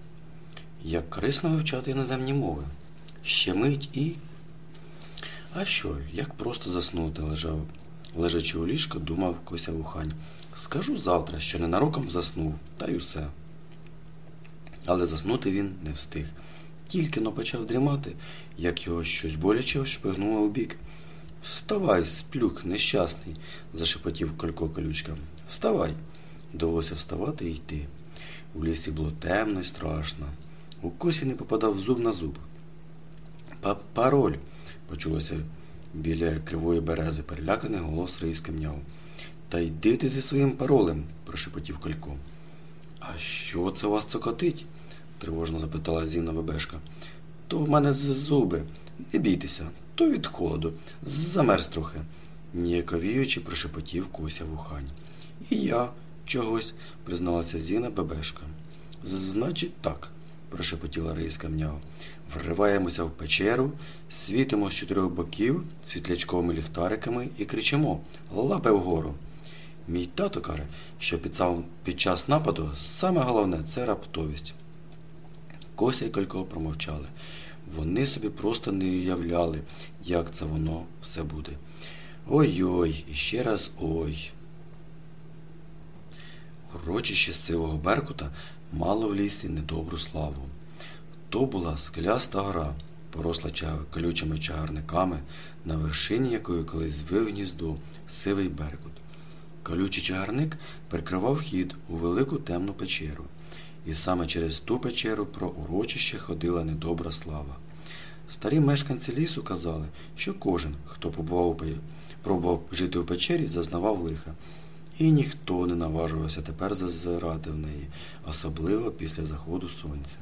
Як корисно вивчати іноземні мови. Ще мить і. А що, як просто заснути лежав, лежачи у ліжку, думав Кося Вухань. Скажу завтра, що ненароком заснув, та й усе. Але заснути він не встиг. Тільки но почав дрімати, як його щось боляче шпигнуло у бік. Вставай, сплюк, нещасний, зашепотів Колько колючка. Вставай. Довелося вставати і йти. У лісі було темно і страшно. У косі не попадав зуб на зуб. Пароль, почулося біля кривої берези переляканий голос Раїска мняв. Та йди ти зі своїм паролем, прошепотів Колько. А що це вас цокотить? Тривожно запитала Зіна Бебешка. То в мене зуби. Не бійтеся, то від холоду. Замерз трохи. Ніяковіючи прошепотів Кося вухань. І я чогось, призналася Зіна Бебешка. Значить так, прошепотіла Раїска мняв. Вриваємося в печеру, світимо з чотирьох боків світлячковими ліхтариками і кричимо Лапи вгору. Мій тато каже, що під час нападу саме головне це раптовість. Кося і Колько промовчали. Вони собі просто не уявляли, як це воно все буде. Ой-ой, і ще раз ой. Урочище сивого Беркута мало в лісі недобру славу. То була скеляста гора, поросла колючими чагарниками, на вершині якої колись звив гніздо сивий Беркут. Колючий чагарник прикривав вхід у велику темну печеру, і саме через ту печеру про урочище ходила недобра слава. Старі мешканці лісу казали, що кожен, хто побував пробував жити у печері, зазнавав лиха, і ніхто не наважувався тепер зазирати в неї, особливо після заходу сонця.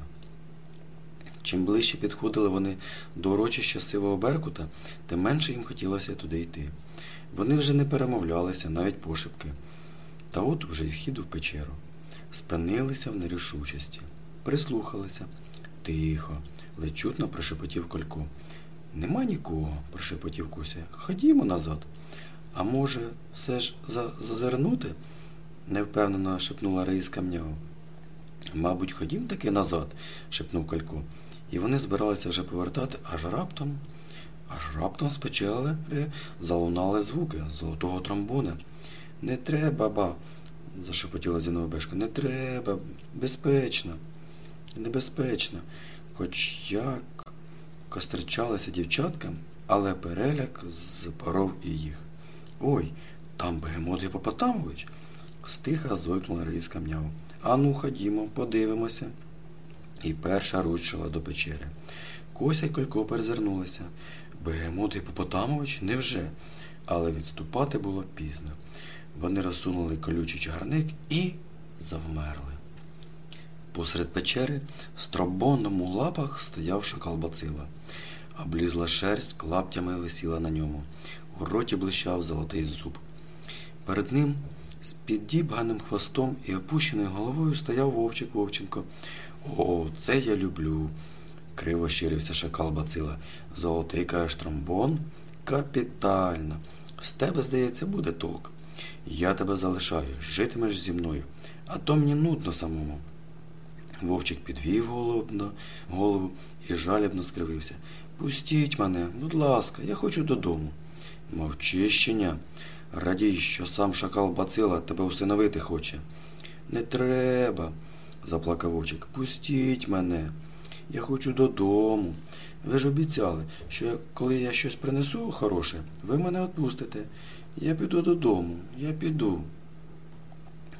Чим ближче підходили вони до урочища сивого Беркута, тим менше їм хотілося туди йти. Вони вже не перемовлялися, навіть пошепки. Та от уже й вхід у печеру. Спинилися в нерішучості, прислухалися. Тихо, ледь чутно прошепотів Колько. Нема нікого, прошепотів Куся. Ходімо назад. А може, все ж за- зазирнути? невпевнено шепнула Раїска Мняу. Мабуть, ходім таки назад, шепнув Колько. І вони збиралися вже повертати, аж раптом, аж раптом з печери залунали звуки золотого тромбона. Не треба, ба, зашепотіла Зінова Бешка. Не треба, безпечно, небезпечно. Хоч як костричалися дівчатка, але переляк запоров і їх. Ой, там бегемот Гіпопотамович. Стиха зойкнула Раїска мняв. Ану, ходімо, подивимося. І перша рушила до печери. Кося й Колько перезирнулися. Бегемот Гіпопотамович? Невже? Але відступати було пізно. Вони розсунули колючий чагарник і завмерли. Посеред печери в стробонному лапах стояв шакал бацила. Облізла шерсть клаптями висіла на ньому. У роті блищав золотий зуб. Перед ним з піддібганим хвостом і опущеною головою стояв вовчик Вовченко. О, це я люблю. криво щирився шакал бацила. Золотий каєш тромбон? Капітально. З тебе, здається, буде толк. Я тебе залишаю, житимеш зі мною, а то мені нудно самому. Вовчик підвів головно, голову і жалібно скривився. Пустіть мене, будь ласка, я хочу додому. Мовчи, щеня. Радій, що сам шакал бацила тебе усиновити хоче. Не треба, заплакав вовчик. Пустіть мене. Я хочу додому. Ви ж обіцяли, що коли я щось принесу хороше, ви мене відпустите. Я піду додому, я піду.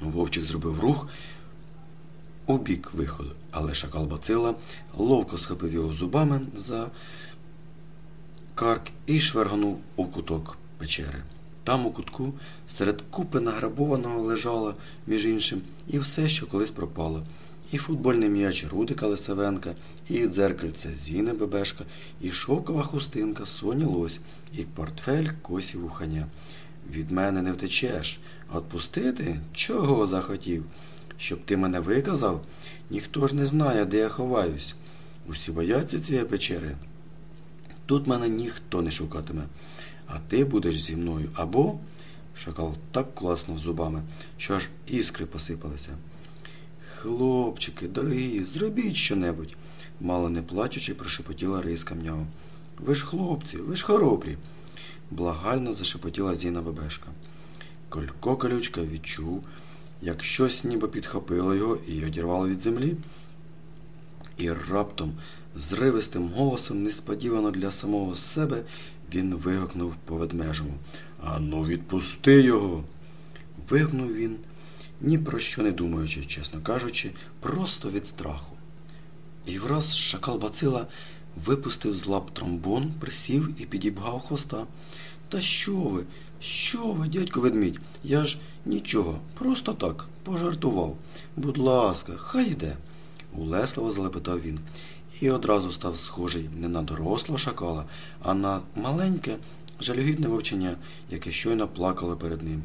Вовчик зробив рух у бік виходу, але шакал Бацила ловко схопив його зубами за карк і шверганув у куток печери. Там у кутку серед купи награбованого лежало, між іншим, і все, що колись пропало. І футбольний м'яч Рудика Лисавенка, і дзеркальце Зіни Бебешка, і шовкова хустинка Соні Лось, і портфель Косі Вуханя. Від мене не втечеш. Отпустити? Чого захотів? Щоб ти мене виказав? Ніхто ж не знає, де я ховаюсь. Усі бояться цієї печери. Тут мене ніхто не шукатиме. А ти будеш зі мною або. Шакал так класнув зубами, що аж іскри посипалися. Хлопчики, дорогі, зробіть щонебудь, мало не плачучи, прошепотіла Риска м'яу. Ви ж хлопці, ви ж хоробрі, благально зашепотіла Зіна Бебешка. Колько колючка відчув, як щось ніби підхопило його і одірвало від землі. І раптом, зривистим голосом, несподівано для самого себе, він вигукнув по ведмежому. Ану, відпусти його. Вигукнув він, ні про що не думаючи, чесно кажучи, просто від страху. І враз шакал Бацила випустив з лап тромбон, присів і підібгав хвоста. Та що ви? Що ви, дядько ведмідь? Я ж нічого, просто так, пожартував. Будь ласка, хай йде. улесливо залепетав він, і одразу став схожий не на дорослого шакала, а на маленьке, жалюгідне вовчення, яке щойно плакало перед ним,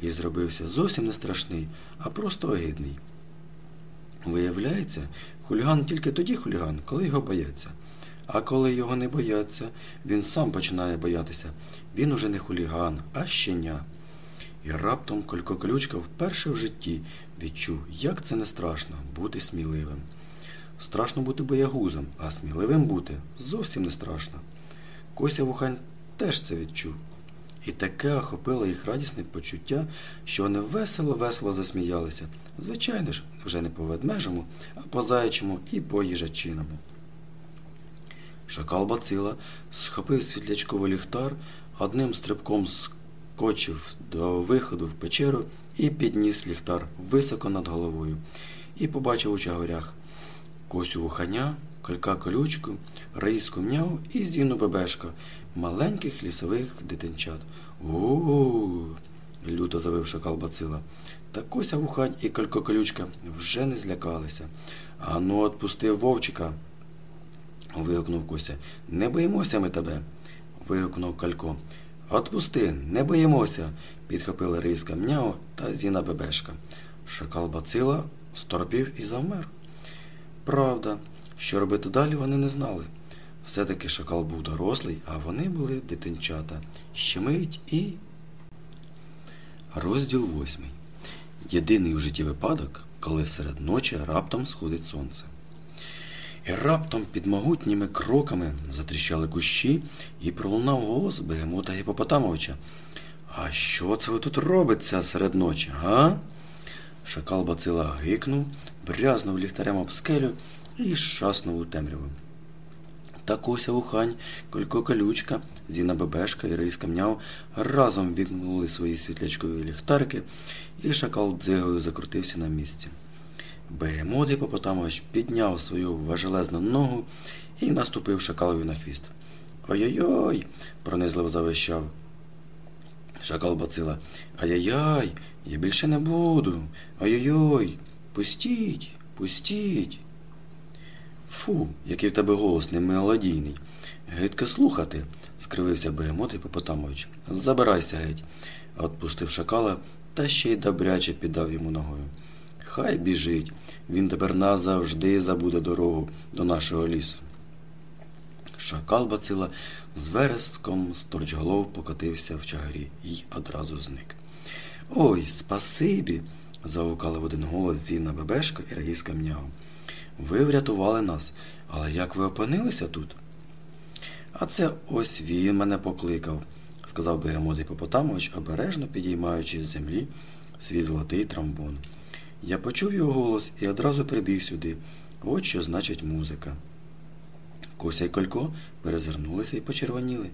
і зробився зовсім не страшний, а просто огидний. Виявляється, хуліган тільки тоді хуліган, коли його бояться. А коли його не бояться, він сам починає боятися. Він уже не хуліган, а щеня. І раптом Колько Колючка вперше в житті відчув, як це не страшно бути сміливим. Страшно бути боягузом, а сміливим бути зовсім не страшно. Кося Вухань теж це відчув. І таке охопило їх радісне почуття, що вони весело-весело засміялися. Звичайно ж, вже не по ведмежому, а по заячому і по їжачиному. Шакал Бацила схопив світлячковий ліхтар, одним стрибком скочив до виходу в печеру і підніс ліхтар високо над головою. І побачив у чагорях косю вуханя, колька колючку, раїску м'яв і зіну бебешка, маленьких лісових дитинчат. У-у-у! люто завив шакал бацила. Та кося вухань і колько колючка вже не злякалися. Ану, отпусти вовчика вигукнув Кося. Не боїмося ми тебе. вигукнув Калько. Отпусти, не боїмося, підхопила Риска Мняо та Зіна Бебешка. Шакал бацила сторопів і завмер. Правда, що робити далі вони не знали. Все-таки шакал був дорослий, а вони були дитинчата. Ще мить і. Розділ восьмий. Єдиний у житті випадок, коли серед ночі раптом сходить сонце. І раптом під могутніми кроками затріщали кущі і пролунав голос Бегемота Гіпопотамовича. А що це ви тут робиться серед ночі, га? Шакал бацила гикнув, брязнув ліхтарем об скелю і шаснув у темряву. Та Кося Ухань, Колько Колючка, Зіна Бебешка і Рейс Камняв разом вікнули свої світлячкові ліхтарики, і шакал дзигою закрутився на місці. Бегемот Гіпопотамович підняв свою важелезну ногу і наступив шакалові на хвіст. Ой-ой-ой, пронизливо завищав. Шакал бацила. Ай-яй-яй, я більше не буду. Ой-ой-ой, пустіть, пустіть. Фу, який в тебе голос немелодійний. Гидко слухати, скривився Бегемот Гіпопотамович. Забирайся геть, отпустив шакала та ще й добряче піддав йому ногою. Хай біжить, він тепер назавжди забуде дорогу до нашого лісу. Шакал бацила з верестком сторчголов покотився в чагарі і одразу зник. Ой, спасибі. загукали в один голос Зіна Бебешка і Раїска Мняу. Ви врятували нас, але як ви опинилися тут? А це ось він мене покликав, сказав Бегемот Попотамович, обережно підіймаючи з землі свій золотий тромбон. Я почув його голос і одразу прибіг сюди. От що значить музика. Кося й Колько перезирнулися і почервоніли.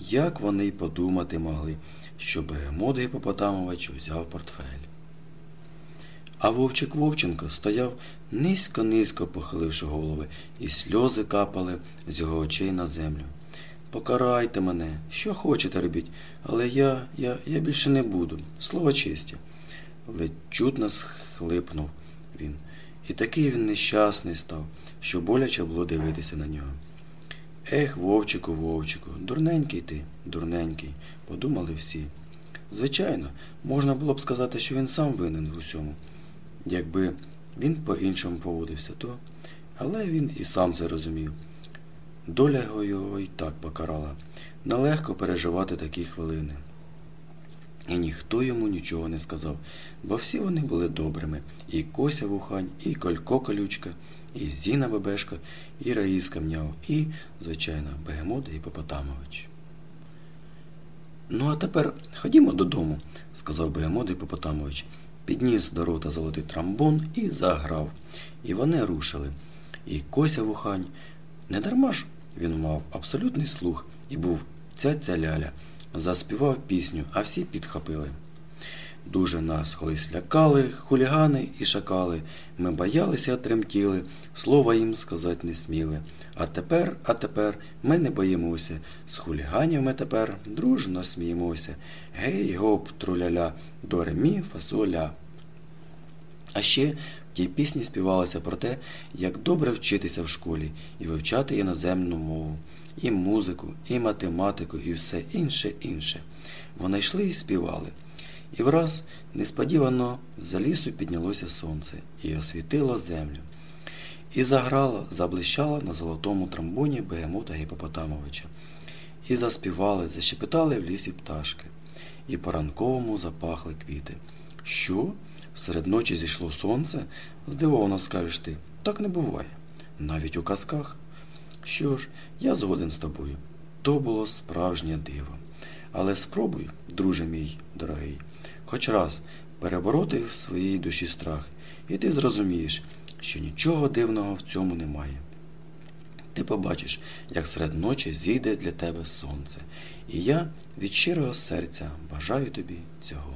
Як вони й подумати могли, що Бегемот Гіпопотамович взяв портфель. А вовчик Вовченко стояв низько-низько похиливши голови, і сльози капали з його очей на землю. Покарайте мене, що хочете робіть, але я, я, я більше не буду. Слово честі. Ледь чутно схлипнув він. І такий він нещасний став, що боляче було дивитися на нього. Ех, вовчику, вовчику, дурненький ти, дурненький, подумали всі. Звичайно, можна було б сказати, що він сам винен в усьому. Якби він по-іншому поводився, то. Але він і сам це розумів. Доля його й так покарала. Нелегко переживати такі хвилини. І ніхто йому нічого не сказав, бо всі вони були добрими. І Кося Вухань, і Колько Колючка, і Зіна Бебешка, і Раїска Мняв, і, звичайно, Бегемот Гіпопотамович. Ну, а тепер ходімо додому, сказав Бегемот Гіпопотамович. Підніс до рота золотий трамбон і заграв. І вони рушили. І Кося Вухань. Недарма ж він мав абсолютний слух і був ця-ця ляля. Заспівав пісню, а всі підхопили. Дуже нас колись лякали, хулігани і шакали. Ми боялися, тремтіли, слова їм сказати не сміли. А тепер, а тепер ми не боїмося. З хуліганів ми тепер дружно сміємося. Гей, гоп, труляля, до ремі, фасоля. А ще в тій пісні співалося про те, як добре вчитися в школі і вивчати іноземну мову, і музику, і математику, і все інше інше. Вони йшли і співали. І враз несподівано за лісу піднялося сонце і освітило землю. І заграло, заблищало на золотому трамбоні Бегемота Гіпопотамовича. І заспівали, защепетали в лісі пташки, і по ранковому запахли квіти. Що? Серед ночі зійшло сонце? Здивовано скажеш ти. Так не буває. Навіть у казках. Що ж, я згоден з тобою. То було справжнє диво. Але спробуй, друже мій дорогий, хоч раз перебороти в своїй душі страх, і ти зрозумієш, що нічого дивного в цьому немає. Ти побачиш, як серед ночі зійде для тебе сонце, і я від щирого серця бажаю тобі цього.